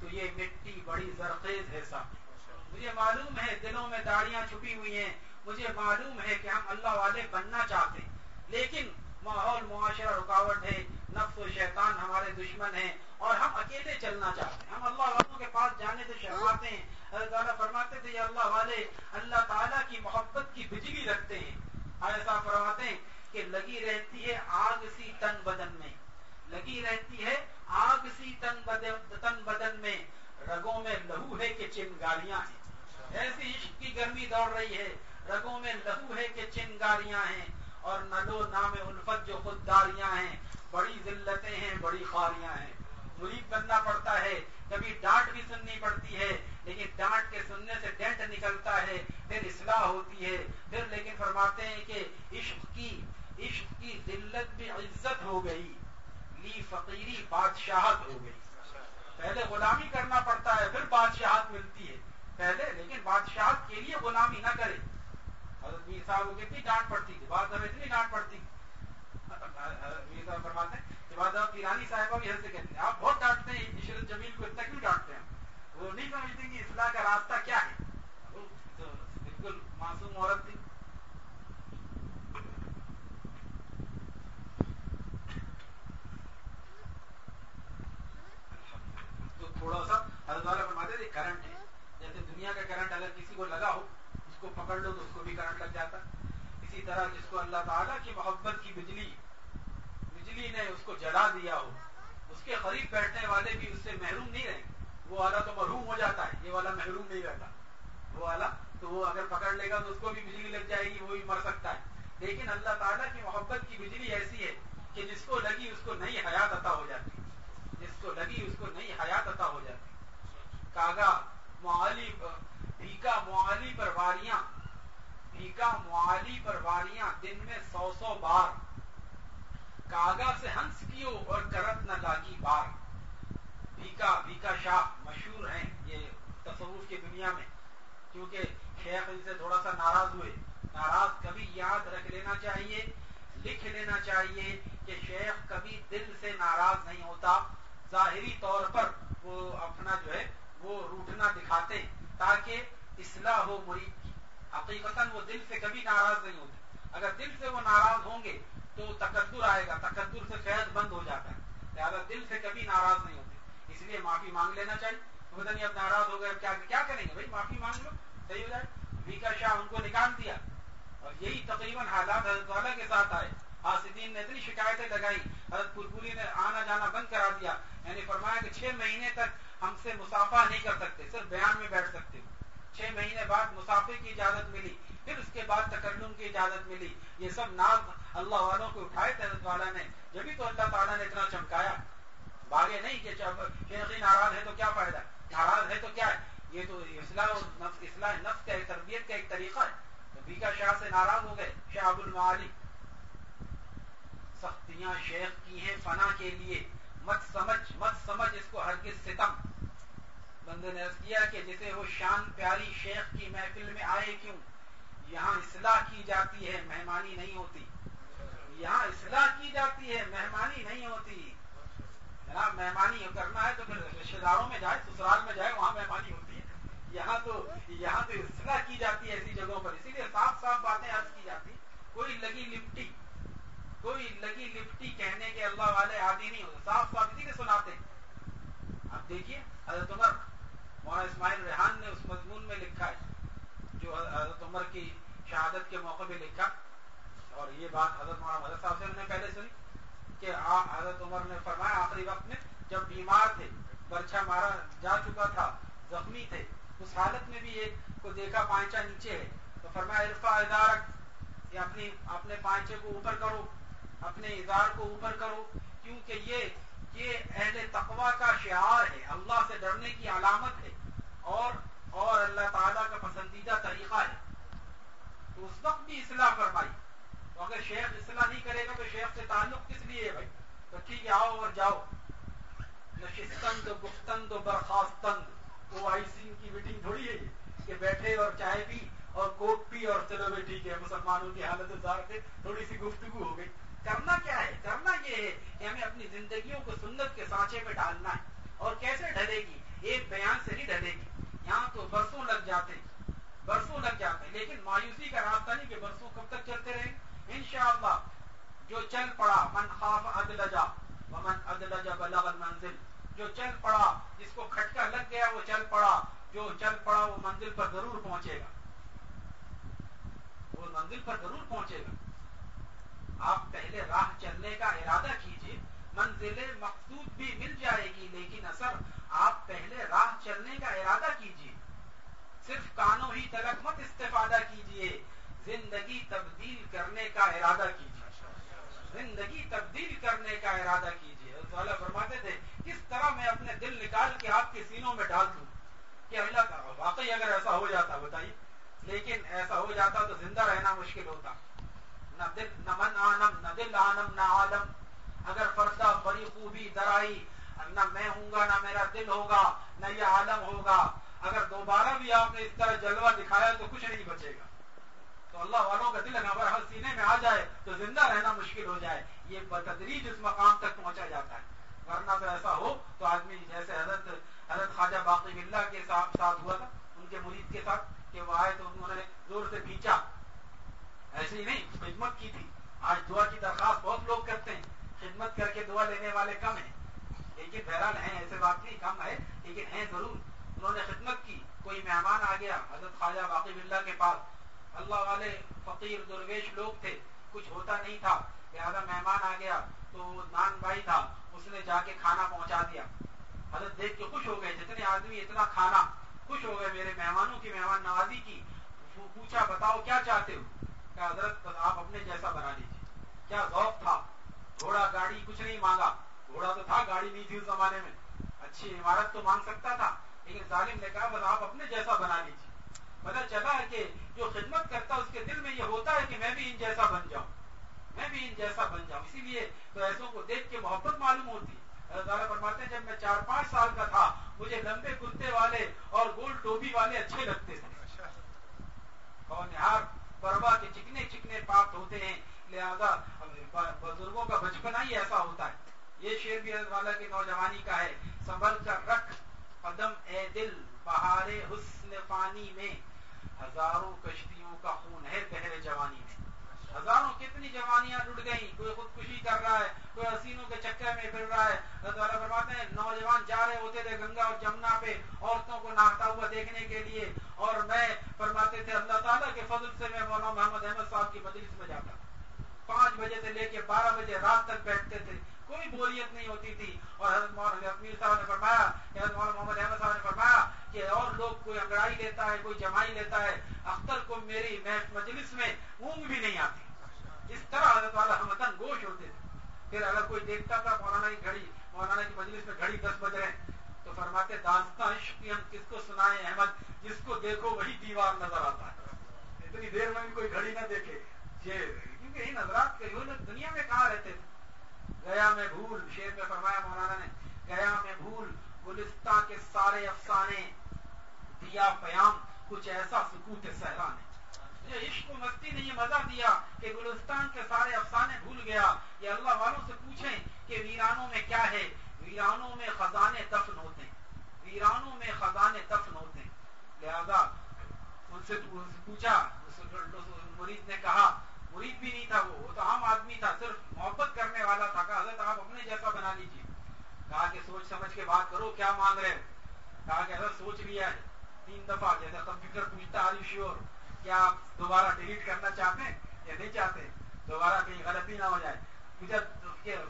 تو یہ مٹی بڑی زرخیز ہے سا مجھے معلوم ہے دلوں میں داڑیاں چھپی ہوئی ہیں۔ مجھے معلوم ہے کہ ہم اللہ والے بننا چاہتے ہیں۔ لیکن ماحول معاشرہ رکاوٹ ہے۔ نفس و شیطان ہمارے دشمن ہیں۔ اور ہم اکیلے چلنا چاہتے ہیں۔ ہم اللہ والوں کے پاس جانے سے شرماتے ہیں۔ اللہ تعالیٰ فرماتے تھے اللہ والے، اللہ تعالیٰ کی محبت کی بجلی رکھتے ہیں۔ ایسا فرماتے ہیں کہ لگی رہتی ہے آگ سی تن بدن میں۔ لگی رہتی ہے آگ سی تن بدن تن بدن میں۔ رگوں میں لہو ہے کہ چنگاریاں ہیں۔ ایسی عشق کی گرمی دوڑ رہی ہے۔ رگوں میں لہو ہے کہ چنگاریاں ہیں۔ اور نلو نام الفت جو خود داریاں ہیں۔ بڑی ذلتیں ہیں، بڑی خواریاں ہیں۔ مریب بننا پڑتا ہے، کبھی ڈانٹ بھی سننی پڑتی ہے، لیکن ڈانٹ کے سننے سے ڈینٹ نکلتا ہے، پھر اصلاح ہوتی ہے۔ پھر لیکن فرماتے ہیں کہ عشق کی عشق کی ذلت بھی عزت ہو گئی، لی فقیری بادشاہت ہو گئی۔ پہلے غلامی کرنا پڑتا ہے، پھر بادشاہت ملتی ہے۔ پہلے، لیکن بادشاہت کے لیے غلامی نہ کرے۔ حضرت میر صاحب کو کتنی ڈانٹ پڑتی تھی، بعض دفعہ اتنی ڈانٹ پڑتی میر صاحب فرماتے ہیں کہ بعض دفعہ پیرانی صاحبہ بھی حضرت کہتے ہیں، آپ بہت ڈانٹتے ہیں عشرت جمیل کو اتنا کیوں ڈانٹتے ہیں؟ وہ نہیں سمجھتے کہ اصلاح کا راستہ کیا ہے؟ بالکل معصوم عورت تھی تو تھوڑا سا حضرت والا فرماتے تھے کرنٹ ہے جیسے دنیا کا کرنٹ اگر کسی کو لگا ہو اس کو پکڑ لو تو اس کو بھی کرنٹ لگ جاتا اسی طرح جس کو اللہ تعالیٰ کی محبت کی بجلی بجلی نے اس کو جلا دیا ہو اس کے قریب بیٹھنے والے بھی اس سے محروم نہیں رہیں وہ والا تو محروم ہو جاتا ہے یہ والا محروم نہیں رہتا وہ والا تو وہ اگر پکڑ لے گا تو اس کو بھی بجلی لگ جائے گی وہ بھی مر سکتا ہے لیکن اللہ تعالیٰ کی محبت کی بجلی ایسی ہے کہ جس کو لگی اس کو نئی حیات عطا ہو جاتی جس کو لگی اس کو نئی حیات عطا ہو جاتی کاغا معالی بھیکا معالی پر واریاں بھیکا معالی پر واریاں، دن میں سو سو بار۔ کاغا سے ہنس کیو اور کرت نہ لاگی بار۔ بھیکا بھیکا شاہ مشہور ہیں یہ تصوف کی دنیا میں۔ کیونکہ شیخ ان سے تھوڑا سا ناراض ہوئے۔ ناراض کبھی یاد رکھ لینا چاہیے، لکھ لینا چاہیے کہ شیخ کبھی دل سے ناراض نہیں ہوتا۔ ظاہری طور پر وہ اپنا جو ہے وہ روٹنا دکھاتے تاکہ اصلاح ہو مرید کی۔ حقیقت وہ دل سے کبھی ناراض نہیں ہوتے۔ اگر دل سے وہ ناراض ہوں گے تو تقدر آئے گا تقدر سے فیض بند ہو جاتا ہے۔ لہٰذا دل سے کبھی ناراض نہیں ہوتے۔ اس لیے معافی مانگ لینا چاہیے۔ پتہ نہیں اب ناراض ہو گئے کیا کیا کریں گے؟ بھائی معافی مانگ لو، صحیح ہو جائے۔ ویکا شاہ ان کو نکال دیا۔ اور یہی تقریباً حالات حضرت والا کے ساتھ آئے۔ آصدین نے اتنی شکایتیں لگائی، حضرت پورپوری نے آنا جانا بند کرا دیا۔ یعنی فرمایا کہ چھ مہینے تک ہم سے مسافہ نہیں کر سکتے، صرف بیان میں بیٹھ سکتے چھ مہینے بعد مسافر کی اجازت ملی، پھر اس کے بعد تکلم کی اجازت ملی۔ یہ سب ناز اللہ والوں کو اٹھائے تھے حضرت والا نے۔ جبھی تو اللہ تعالیٰ نے اتنا چمکایا۔ باغے نہیں کہ شیخی جی ناراض ہے تو کیا فائدہ؟ ناراض ہے تو کیا ہے؟ یہ تو اصلاح نفس اصلاح نفس کا تربیت کا ایک طریقہ ہے۔ تو بیکا شاہ سے ناراض ہو گئے، شاہ ابو المعالی۔ سختیاں شیخ کی ہیں فنا کے لیے۔ مت سمجھ مت سمجھ اس کو ہر کس ستم۔ بندے نے کیا کہ جسے وہ شان پیاری شیخ کی محفل میں آئے کیوں؟ یہاں اصلاح کی جاتی ہے، مہمانی نہیں ہوتی۔ یہاں اصلاح کی جاتی ہے، مہمانی نہیں ہوتی۔ جناب، مہمانی کرنا ہے تو پھر رشتے داروں میں جائے، سسرال میں جائے، وہاں مہمانی ہوتی ہے۔ یہاں تو یہاں تو اصلاح کی جاتی ہے ایسی جگہوں پر۔ اسی لیے صاف صاف باتیں عرض کی جاتی کوئی لگی لپٹی۔ کوئی لگی لپٹی کہنے کے اللہ والے عادی نہیں ہوتے، صاف صاف اسی لیے سناتے اب دیکھیے، حضرت عمر، مولانا اسماعیل ریحان نے اس مضمون میں لکھا ہے، جو حضرت عمر کی شہادت کے موقع پہ لکھا۔ اور یہ بات حضرت مولانا مدد صاحب سے انہوں نے پہلے سنی کہ حضرت عمر نے فرمایا، آخری وقت میں جب بیمار تھے، برچھا مارا جا چکا تھا، زخمی تھے، اس حالت میں بھی ایک کو دیکھا پانچا نیچے ہے۔ تو فرمایا عرفا ادارک اپنی، اپنے پانچے کو اوپر کرو۔ اپنے ادار کو اوپر کرو، کیونکہ یہ یہ اہل تقوا کا شعار ہے۔ اللہ سے ڈرنے کی علامت ہے۔ اور اور اللہ تعالیٰ کا پسندیدہ طریقہ ہے۔ تو اس وقت بھی اصلاح فرمائی۔ تو اگر شیخ اصلاح نہیں کرے گا تو شیخ سے تعلق کس لیے ہے بھائی؟ تو ٹھیک ہے، آؤ اور جاؤ۔ نشستند گفتند برخاستند۔ وہ آئی سین کی میٹنگ تھوڑی ہے کہ بیٹھے اور چائے پی اور کوٹ پی اور چلو بھائی ٹھیک ہے، مسلمانوں کی حالت زار سے تھوڑی سی گفتگو ہو گئی۔ کرنا کیا ہے؟ کرنا یہ ہے کہ ہمیں اپنی زندگیوں کو سنت کے سانچے میں ڈالنا ہے۔ اور کیسے ڈھلے گی؟ ایک بیان سے نہیں ڈھلے گی۔ یہاں تو برسوں لگ جاتے برسوں لگ جاتے لیکن مایوسی کا راستہ نہیں کہ برسوں کب تک چلتے رہیں۔ انشاءاللہ، جو چل پڑا، من خاف ادلجا ومن ادلجا بلغ المنزل۔ جو چل پڑا، جس کو کھٹکا لگ گیا، وہ چل پڑا۔ جو چل پڑا، وہ منزل پر ضرور پہنچے گا۔ وہ منزل پر ضرور پہنچے گا۔ آپ پہلے راہ چلنے کا ارادہ کیجیے، منزل مقصود بھی مل جائے گی، لیکن اثر آپ پہلے راہ چلنے کا ارادہ کیجیے۔ یوں ہی تلک مت استفادہ کیجیے، زندگی تبدیل کرنے کا ارادہ کیجیے زندگی تبدیل کرنے کا ارادہ کیجیے فرماتے تھے، کس طرح میں اپنے دل نکال کے آپ کے سینوں میں ڈال دوں؟ کہ اللہ کا، واقعی اگر ایسا ہو جاتا، بتائیے۔ لیکن ایسا ہو جاتا تو زندہ رہنا مشکل ہوتا۔ نہ دل نہ من آنم نہ دل آنم نہ عالم اگر فردا بڑی خوبی، درائی، نہ میں ہوں گا، نہ میرا دل ہوگا، نہ یہ عالم ہوگا. اگر دوبارہ بھی آپ نے اس طرح جلوہ دکھایا تو کچھ نہیں بچے گا. تو اللہ والوں کا دل اگر ہر سینے میں آ جائے تو زندہ رہنا مشکل ہو جائے. یہ بتدریج اس مقام تک پہنچا جاتا ہے. ورنہ تو ایسا ہو تو آدمی جیسے حضرت حضرت خواجہ باقی بلّہ کے ساتھ ساتھ ہوا تھا، ان کے مرید کے ساتھ، کہ وہ آئے تو انہوں نے زور سے کھینچا ایسے ہی نہیں، خدمت کی تھی۔ آج دعا کی درخواست بہت لوگ کرتے ہیں۔ خدمت کر کے دعا لینے والے کم ہیں۔ لیکن بہرحال ہیں، ایسے بات نہیں، کم ہے۔ لیکن ہیں ضرور۔ انہوں نے خدمت کی۔ کوئی مہمان آ گیا، حضرت خواجہ باقی بلّہ کے پاس۔ اللہ والے فقیر، درویش لوگ تھے۔ کچھ ہوتا نہیں تھا۔ لہٰذا مہمان آ گیا تو نان بھائی تھا۔ اس نے جا کے کھانا پہنچا دیا۔ حضرت دیکھ کے خوش ہو گئے۔ جتنے آدمی، اتنا کھانا۔ خوش ہو گئے۔ میرے مہمانوں کی مہمان نوازی کی۔ پوچھا، بتاؤ کیا چاہتے ہو؟ کہ حضرت آپ اپنے جیسا بنا لیجیے کیا ذوق تھا؟ گھوڑا گاڑی کچھ نہیں مانگا۔ گھوڑا تو تھا گاڑی نہیں تھی اس زمانے میں۔ اچھی عمارت تو مانگ سکتا تھا، لیکن ظالم نے کہا، بس آپ اپنے جیسا بنا لیجیے پتا چلا کہ جو خدمت کرتا اس کے دل میں یہ ہوتا ہے کہ میں بھی ان جیسا بن جاؤں۔ میں بھی ان جیسا بن جاؤں۔ اسی لیے تو ایسوں کو دیکھ کے محبت معلوم ہوتی۔ تعالیٰ فرماتے ہیں، جب میں چار پانچ سال کا تھا، مجھے لمبے کرتے والے اور گول ٹوپی والے اچھے لگتے تھے۔ اور نہار پروا کے چکنے چکنے پاپ ہوتے ہیں، لہذا بزرگوں کا بچپنا ہی ایسا ہوتا ہے۔ یہ شیر بھی والا کی نوجوانی کا ہے۔ سنبھل کر رکھ قدم اے دل، بہار حسن پانی میں۔ ہزاروں کشتیوں کا خون ہے بہر جوانی میں۔ ہزاروں کتنی جوانیاں لٹ گئیں، کوئی خودکشی کر رہا ہے، کوئی حسینوں کے چکر میں پھر رہا ہے۔ اللہ فرماتے ہیں، نوجوان جا رہے ہوتے تھے گنگا اور جمنا پہ، عورتوں کو نہاتا ہوا دیکھنے کے لیے۔ اور میں فرماتے تھے، اللہ تعالیٰ کے فضل سے میں مولانا محمد احمد صاحب کی مجلس میں جاتا۔ پانچ بجے سے لے کے بارہ بجے رات تک بیٹھتے تھے۔ کوئی بوریت نہیں ہوتی تھی۔ اور حضرت مولانا صاحب نے فرمایا، حضرت مولانا محمد احمد صاحب نے فرمایا کہ اور لوگ کوئی انگڑائی لیتا ہے، کوئی جمائی لیتا ہے، اختر کو میری مجلس میں اونگ بھی نہیں آتی۔ اس طرح حضرت والا ہم گوش ہوتے تھے۔ پھر اگر کوئی دیکھتا تھا، مولانا کی گھڑی، مولانا کی مجلس میں گھڑی دس بج رہے تو فرماتے، داستان عشق ہم کس کو سنائے احمد، جس کو دیکھو وہی دیوار نظر آتا ہے۔ اتنی دیر میں بھی کوئی گھڑی نہ دیکھے۔ کیونکہ ان حضرات کے دنیا میں کہاں رہتے تھے؟ گیا میں بھول، شیر میں فرمایا مولانا نے، گیا میں بھول گلستہ کے سارے افسانے دیا پیام کچھ ایسا سکوت صحرا نے عشق و مستی نے یہ مزہ دیا کہ گلستان کے سارے افسانے بھول گیا۔ یہ اللہ والوں سے پوچھیں کہ ویرانوں میں کیا ہے؟ ویرانوں میں خزانے دفن ہوتے ہیں۔ ویرانوں میں خزانے دفن ہوتے ہیں۔ لہذا ان سے پوچھا مرید نے کہا، مرید بھی نہیں تھا وہ وہ تو عام آدمی تھا، صرف محبت کرنے والا تھا۔ کہ حضرت آپ اپنے جیسا بنا لیجیے کہا کہ سوچ سمجھ کے بات کرو، کیا مانگ رہے کہا کہ حضرت سوچ لیا ہے۔ تین دفعہ جیسے کمپیوٹر پوچھتا آر شیور کیا آپ دوبارہ ڈیلیٹ کرنا چاہتے ہیں یا نہیں چاہتے؟ دوبارہ کہیں غلطی نہ ہو جائے۔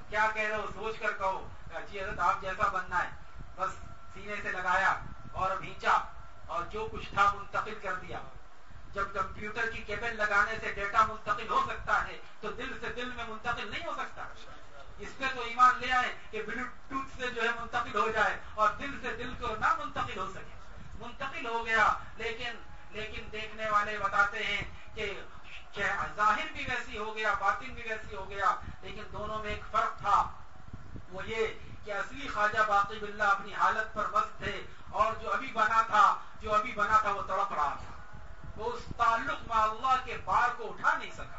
کیا کہہ رہے ہو؟ سوچ کر کہو۔ جی حضرت، آپ جیسا بننا ہے۔ بس سینے سے لگایا اور بھینچا اور جو کچھ تھا منتقل کر دیا۔ جب کمپیوٹر کی کیبل لگانے سے ڈیٹا منتقل ہو سکتا ہے تو دل سے دل میں منتقل نہیں ہو سکتا۔ اس پہ تو ایمان لے آئے کہ بلوٹوتھ سے جو ہے منتقل ہو جائے اور دل سے دل کو نہ منتقل ہو سکے۔ منتقل ہو گیا۔ لیکن لیکن دیکھنے والے بتاتے ہیں کہ ظاہر بھی ویسی ہو گیا، باطن بھی ویسی ہو گیا، لیکن دونوں میں ایک فرق تھا۔ وہ یہ کہ اصلی خواجہ باقی بلّہ اپنی حالت پر مست تھے اور جو ابھی بنا تھا جو ابھی بنا تھا وہ تڑپ رہا تھا۔ وہ اس تعلق میں اللہ کے بار کو اٹھا نہیں سکا۔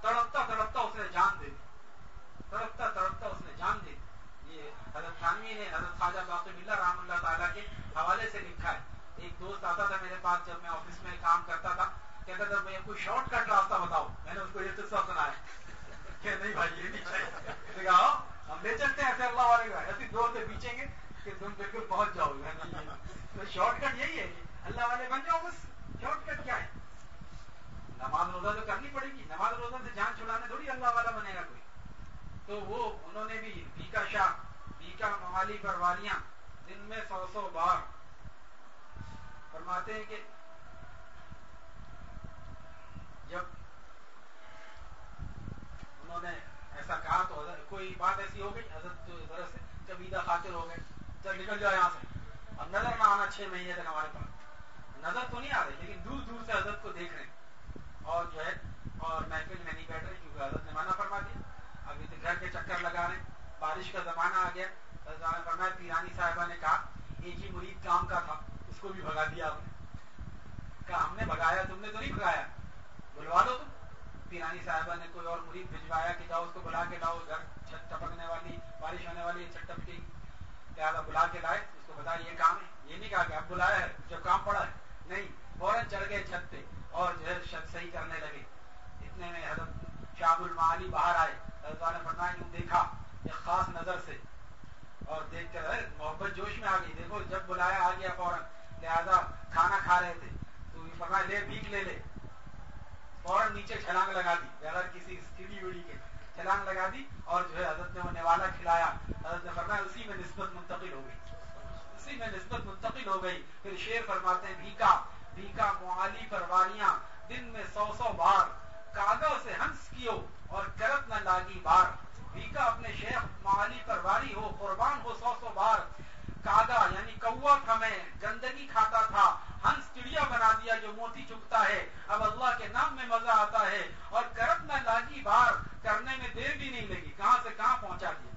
تڑپتا تڑپتا اس نے جان دے دی۔ تڑپتا تڑپتا اس نے جان دے دی۔ یہ حضرت خانوی نے حضرت خواجہ باقی بلّہ رحم اللہ تعالیٰ کے حوالے سے لکھا ہے۔ ایک دوست آتا تھا میرے پاس جب میں آفس میں کام کرتا تھا، کہتا تھا، میں کوئی شارٹ کٹ راستہ بتاؤ میں نے اس کو یہ قصہ سنایا۔ کہ نہیں بھائی، یہ نہیں چاہیے۔ ہاں، ہم لے چلتے ہیں۔ ایسے اللہ والے کا ایسی دور سے بیچیں گے کہ تم بالکل پہنچ جاؤ؟ گے تو شارٹ کٹ یہی ہے۔ اللہ والے بن جاؤ بس۔ شارٹ کٹ کیا ہے؟ نماز روزہ تو کرنی پڑے گی۔ نماز روزہ سے جان چھڑانے تھوڑی اللہ والا بنے گا کوئی۔ تو وہ، انہوں نے بھی بیکا شاہ بیکا موالی پر والیاں دن میں سو سو بار فرماتے ہیں کہ جب انہوں نے ایسا کہا تو کوئی بات ایسی ہو گئی؟ حضرت ذرا سے جب عیدہ خاطر ہو گئے۔ چل نکل جاؤ یہاں سے۔ اب نظر نہ آنا، چھ مہینے تک ہمارے پاس۔ نظر تو نہیں آ رہی، لیکن دور دور سے حضرت کو دیکھ رہے ہیں۔ اور جو ہے، اور محفل میں نہیں بیٹھ رہے، کیونکہ حضرت نے مانا فرما دیا۔ ابھی تو گھر کے چکر لگا رہے بارش کا زمانہ آ گیا۔ فرمایا، پیرانی صاحبہ نے کہا، ایک ہی مرید کام کا تھا۔ کو بھی بھگا دیا آپ نے۔ کہا، ہم نے بھگایا، تم نے تو نہیں بھگایا۔ بلوا لو تم۔ پیرانی صاحبہ نے کوئی اور مرید بھجوایا کہ جاؤ، اس کو بلا کے لاؤ۔ گھر چھت ٹپکنے والی، بارش ہونے والی، چھت ٹپکی۔ لہٰذا بلا کے لائے، اس کو بتا یہ کام ہے۔ یہ نہیں کہا کہ اب بلایا ہے، جب کام پڑا ہے۔ نہیں، فوراً چڑھ گئے چھت پہ اور جو ہے شخص صحیح کرنے لگے۔ اتنے میں حضرت شاہ المعالی باہر آئے۔ حضرت نے فرمایا، یوں دیکھا، ایک خاص نظر سے۔ اور دیکھ کر محبت جوش میں آ گئی۔ دیکھو، جب بلایا آ گیا فوراً۔ لہذا کھانا کھا رہے تھے۔ تو فرمایا، لے بھیک لے لے۔ فوراً نیچے چھلانگ لگا دی۔ بغیر کسی سیڑھی ویڑی کے۔ چھلانگ لگا دی اور جو ہے حضرت نے وہ نوالا کھلایا۔ حضرت نے فرمایا، اسی میں نسبت منتقل ہو گئی۔ اسی میں نسبت منتقل ہو گئی۔ پھر شیر فرماتے ہیں، بھیکا بھیکا معالی پرواریاں دن میں سو سو بار کاغا سے ہنس کیو اور کرت نہ لاگی بار۔ بھیکا اپنے شیخ معالی پرواری ہو، قربان ہو سو سو بار۔ کاغا یعنی کوا تھا میں گندگی کھاتا تھا، ہنس چڑیا بنا دیا جو موتی چکتا ہے۔ اب اللہ کے نام میں مزہ آتا ہے اور کرت نہ لاگی بار کرنے میں دیر بھی نہیں لگی۔ کہاں سے کہاں پہنچا دیا؟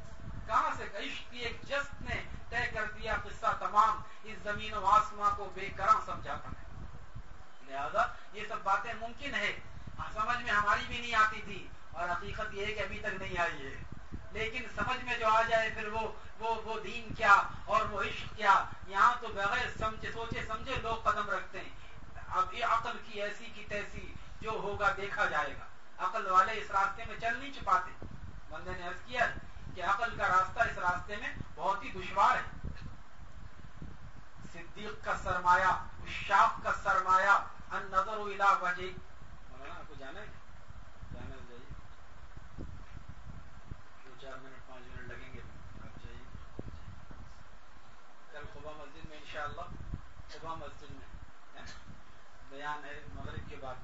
کہاں سے عشق کی ایک جست نے طے کر دیا قصہ تمام۔ اس زمین و آسماں کو بے کراں سمجھاتا ہے۔ لہذا یہ سب باتیں ممکن ہے سمجھ میں ہماری بھی نہیں آتی تھی اور حقیقت یہ ہے کہ ابھی تک نہیں آئی ہے۔ لیکن سمجھ میں جو آ جائے پھر وہ وہ وہ دین کیا اور وہ عشق کیا؟ یہاں تو بغیر سمجھے سوچے سمجھے لوگ قدم رکھتے ہیں۔ اب یہ عقل کی ایسی کی تیسی جو ہوگا دیکھا جائے گا۔ عقل والے اس راستے میں چل نہیں چپاتے بندے نے عرض کیا کہ عقل کا راستہ اس راستے میں بہت ہی دشوار ہے۔ صدیق کا سرمایہ شاخ کا سرمایہ ان نظر وجہ مولانا کو جانا ہے جانا جائیے دو چار منٹ، پانچ منٹ لگیں گے۔ آپ جائیے۔ کل خبا مسجد میں انشاءاللہ خبا مسجد میں بیان ہے مغرب کے بعد۔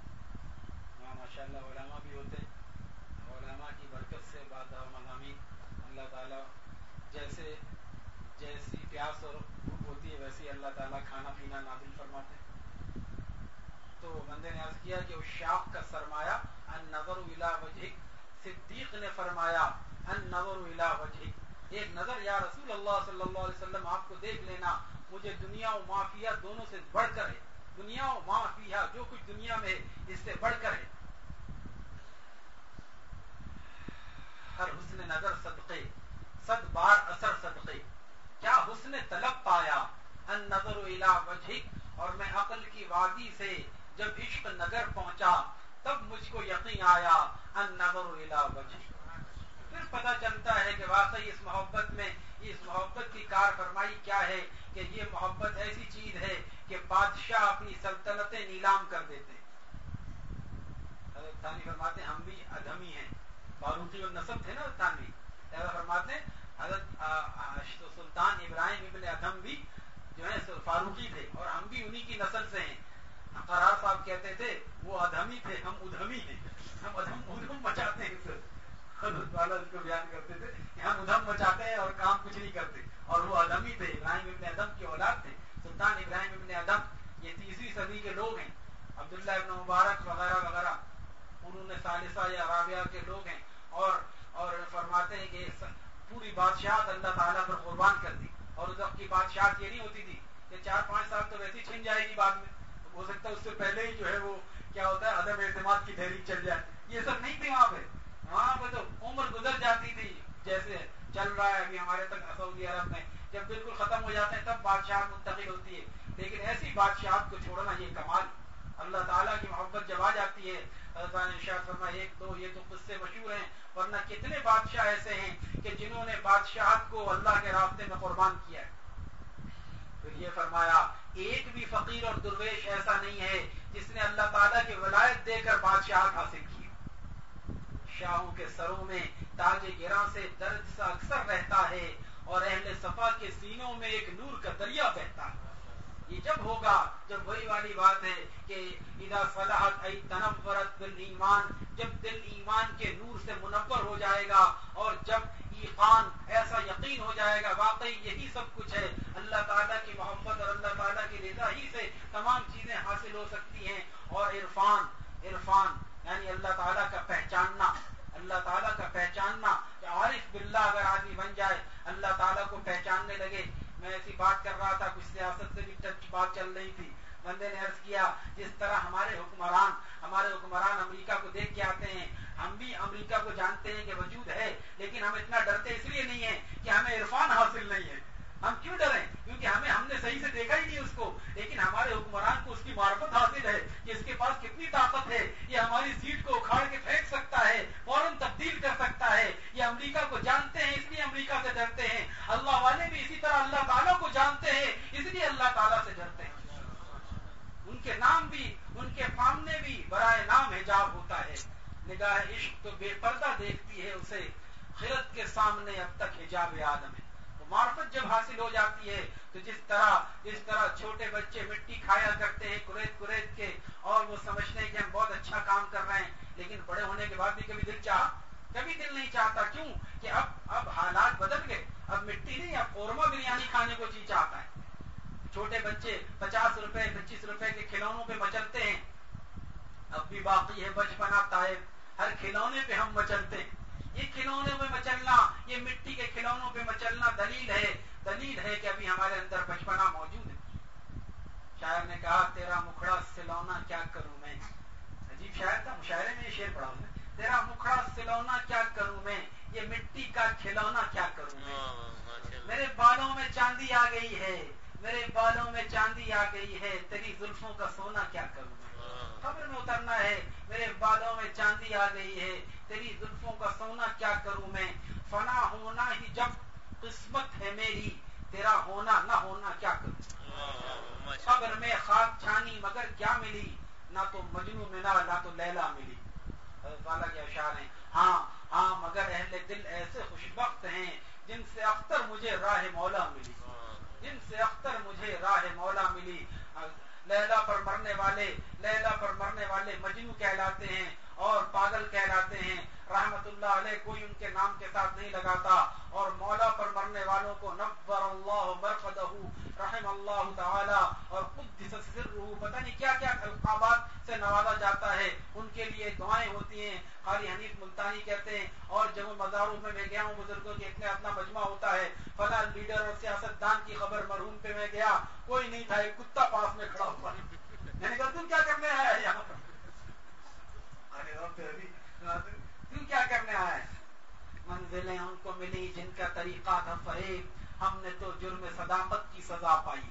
وہاں ماشاء اللہ علامہ بھی ہوتے علماء کی برکت سے بعد مضامین۔ اللہ تعالیٰ جیسے، جیسی پیاس اور بھوک ہوتی ہے، ویسی اللہ تعالیٰ کھانا پینا نازل فرماتے تو بندے نے عرض کیا کہ اس شاخ کا سرمایہ ان نظر الا وجہ صدیق نے فرمایا ان نظر الا وجہ ایک نظر، یا رسول اللہ صلی اللہ علیہ وسلم، آپ کو دیکھ لینا، مجھے دنیا و معافیہ دونوں سے بڑھ کر ہے۔ دنیا و معافیہ جو کچھ دنیا میں ہے، اس سے بڑھ کر ہے۔ ہر حسن نظر صدقے، صد بار اثر صدقے۔ کیا حسن طلب پایا؟ ان نظر الا وجہ اور میں عقل کی وادی سے جب عشق نگر پہنچا، تب مجھ کو یقین آیا، ان نظر الا وجہ پتہ چلتا ہے کہ واقعی اس محبت میں، اس محبت کی کار فرمائی کیا ہے کہ یہ محبت ایسی چیز ہے کہ بادشاہ اپنی سلطنتیں نیلام کر دیتے حضرت فرماتے ہیں، ہم بھی ادھمی ہیں۔ فاروقی النصب تھے نا تانوی فرماتے ہیں، حضرت سلطان ابراہیم ابن ادھم بھی جو ہے فاروقی تھے اور ہم بھی انہی کی نسل سے ہیں۔ قرار صاحب کہتے تھے، وہ ادھمی تھے، ہم ادھمی ہیں۔ ہم ادھم ادھم مچاتے ہیں۔ والا اس کو بیان کرتے تھے کہ ہم ادھم مچاتے ہیں اور کام کچھ نہیں کرتے۔ اور وہ ادھمی تھے، ابراہیم ابن ادم کی اولاد تھے۔ سلطان ابراہیم ابن ادم یہ تیسری صدی کے لوگ ہیں۔ عبداللہ ابن مبارک وغیرہ وغیرہ۔ انہوں نے ثالثہ یا رابعہ کے لوگ ہیں۔ اور اور فرماتے ہیں کہ پوری بادشاہت اللہ تعالیٰ پر قربان کر دی۔ اور اس وقت کی بادشاہت یہ نہیں ہوتی تھی کہ چار پانچ سال تو ویسے چھن جائے گی بعد میں۔ ہو سکتا ہے اس سے پہلے ہی جو ہے وہ کیا ہوتا ہے، عدم اعتماد کی تحریک چل جائے۔ یہ سب نہیں تھی وہاں پہ۔ وہاں پہ تو عمر گزر جاتی تھی، جیسے چل رہا ہے ابھی ہمارے تک سعودی عرب میں، جب بالکل ختم ہو جاتے ہیں تب بادشاہت منتقل ہوتی ہے۔ لیکن ایسی بادشاہت کو چھوڑنا یہ کمال۔ اللہ تعالیٰ کی محبت جب آ جاتی ہے فرما ایک دو، یہ تو قصے مشہور ہیں، ورنہ کتنے بادشاہ ایسے ہیں کہ جنہوں نے بادشاہت کو اللہ کے راستے میں قربان کیا ہے؟ پھر یہ فرمایا، ایک بھی فقیر اور درویش ایسا نہیں ہے جس نے اللہ تعالیٰ کی ولایت دے کر بادشاہت حاصل کی۔ شاہوں کے سروں میں، تاج گراں سے درد سا اکثر رہتا ہے اور اہل صفا کے سینوں میں ایک نور کا دریا بہتا ہے۔ یہ جب ہوگا، جب وہی والی بات ہے کہ اذا صلحت ای تنورت بالایمان، جب دل ایمان کے نور سے منور ہو جائے گا اور جب ایقان ایسا یقین ہو جائے گا، واقعی یہی سب کچھ ہے۔ اللہ تعالیٰ کی محبت اور اللہ تعالیٰ کی رضا ہی سے تمام چیزیں حاصل ہو سکتی ہیں۔ اور عرفان عرفان یعنی اللہ تعالیٰ کا پہچاننا، اللہ تعالیٰ کا پہچاننا کہ عارف باللہ اگر آدمی بن جائے، اللہ تعالیٰ کو پہچاننے لگے۔ میں ایسی بات کر رہا تھا، کچھ سیاست سے بھی ٹچ بات چل رہی تھی، بندے نے عرض کیا، جس طرح ہمارے حکمران ہمارے حکمران امریکہ کو دیکھ کے آتے ہیں، ہم بھی امریکہ کو جانتے ہیں کہ وجود ہے، لیکن ہم اتنا ڈرتے اس لیے نہیں ہیں کہ ہمیں عرفان حاصل نہیں ہے۔ ہم کیوں ڈریں؟ کیونکہ ہمیں ہم نے صحیح سے دیکھا ہی نہیں اس کو۔ لیکن ہمارے حکمران کو اس کی معرفت حاصل ہے کہ اس کے پاس کتنی طاقت ہے۔ یہ ہماری سیٹ کو اکھاڑ کے پھینک سکتا ہے فوراً تبدیل کر سکتا ہے یہ امریکہ کو جانتے ہیں اس لیے امریکہ سے ڈرتے ہیں اللہ والے بھی اسی طرح اللہ تعالیٰ کو جانتے ہیں اس لیے اللہ تعالیٰ سے ڈرتے ہیں ان کے نام بھی ان کے سامنے بھی برائے نام حجاب ہوتا ہے نگاہ عشق تو بے پردہ دیکھتی ہے اسے خرد کے سامنے اب تک حجاب آدم ہے معرفت جب حاصل ہو جاتی ہے تو جس طرح جس طرح چھوٹے بچے مٹی کھایا کرتے ہیں کریت کریت کے اور وہ سمجھتے ہیں کہ ہم بہت اچھا کام کر رہے ہیں لیکن بڑے ہونے کے بعد بھی کبھی دل چاہ کبھی دل نہیں چاہتا کیوں کہ اب اب حالات بدل گئے اب مٹی نہیں اب قورمہ بریانی کھانے کو جی چاہتا ہے چھوٹے بچے پچاس روپے پچیس روپے کے کھلونوں پہ مچلتے ہیں اب بھی باقی ہے بچپن آتا ہے ہر کھلونے پہ ہم مچلتے ہیں یہ کھلونے پہ مچلنا یہ مٹی کے کھلونوں پہ مچلنا دلیل ہے دلیل ہے کہ ابھی ہمارے اندر بچپنا موجود ہے شاعر نے کہا تیرا مکھڑا سلونا کیا کروں میں عجیب شاعر تھا مشاعرے میں یہ شعر پڑھا ہوں تیرا مکھڑا سلونا کیا کروں میں یہ مٹی کا کھلونا کیا کروں میں میرے بالوں میں چاندی آ گئی ہے میرے بالوں میں چاندی آ گئی ہے تیری زلفوں کا سونا کیا کروں میں خبر میں اترنا ہے میرے بالوں میں چاندی آ گئی ہے تیری زلفوں کا سونا کیا کروں میں فنا ہونا ہی جب قسمت ہے میری تیرا ہونا نہ ہونا کیا کروں قبر میں خاک مگر کیا ملی؟ نہ تو مجنو ملا نہ تو لیلا ملی۔ والا کے اشعار ہیں ہاں ہاں مگر اہل دل ایسے خوشبخت ہیں جن سے اختر مجھے راہ مولا ملی۔ جن سے اختر مجھے راہ مولا ملی۔ لیلا پر مرنے والے، لیلا پر مرنے والے مجنو کہلاتے ہیں اور پاگل کہلاتے ہیں۔ رحمت اللہ علیہ کوئی ان کے نام کے ساتھ نہیں لگاتا۔ اور مولا پر مرنے والوں کو نبر اللہ مرفدہ رحم اللہ تعالی۔ اور پتہ نہیں کیا کیا القابات سے نوازا جاتا ہے۔ ان کے لیے دعائیں ہوتی ہیں۔ خالی حنیف ملتانی کہتے ہیں۔ اور جب مزاروں میں میں گیا ہوں بزرگوں کے اتنا اپنا مجمع ہوتا ہے۔ فلاں لیڈر اور سیاست دان کی خبر مرحوم پہ میں گیا۔ کوئی نہیں تھا ایک کتا پاس میں کھڑا ہوا۔ میں نے کہا تم کیا کرنے آیا ہے یہاں پر؟ کیوں کیا کرنے آئے منزلیں ان کو ملی جن کا طریقہ تھا فریب۔ ہم نے تو جرم صداقت کی سزا پائی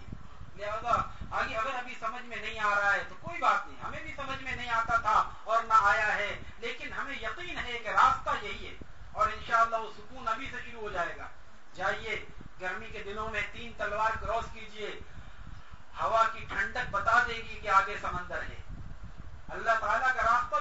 لہذا آگے اگر ابھی سمجھ میں نہیں آ رہا ہے تو کوئی بات نہیں، ہمیں بھی سمجھ میں نہیں آتا تھا اور نہ آیا ہے، لیکن ہمیں یقین ہے کہ راستہ یہی ہے اور انشاءاللہ وہ سکون ابھی سے شروع ہو جائے گا۔ جائیے، گرمی کے دنوں میں تین تلوار کراس کیجیے ہوا کی ٹھنڈک بتا دے گی کہ آگے سمندر ہے۔ اللہ تعالیٰ کا راستہ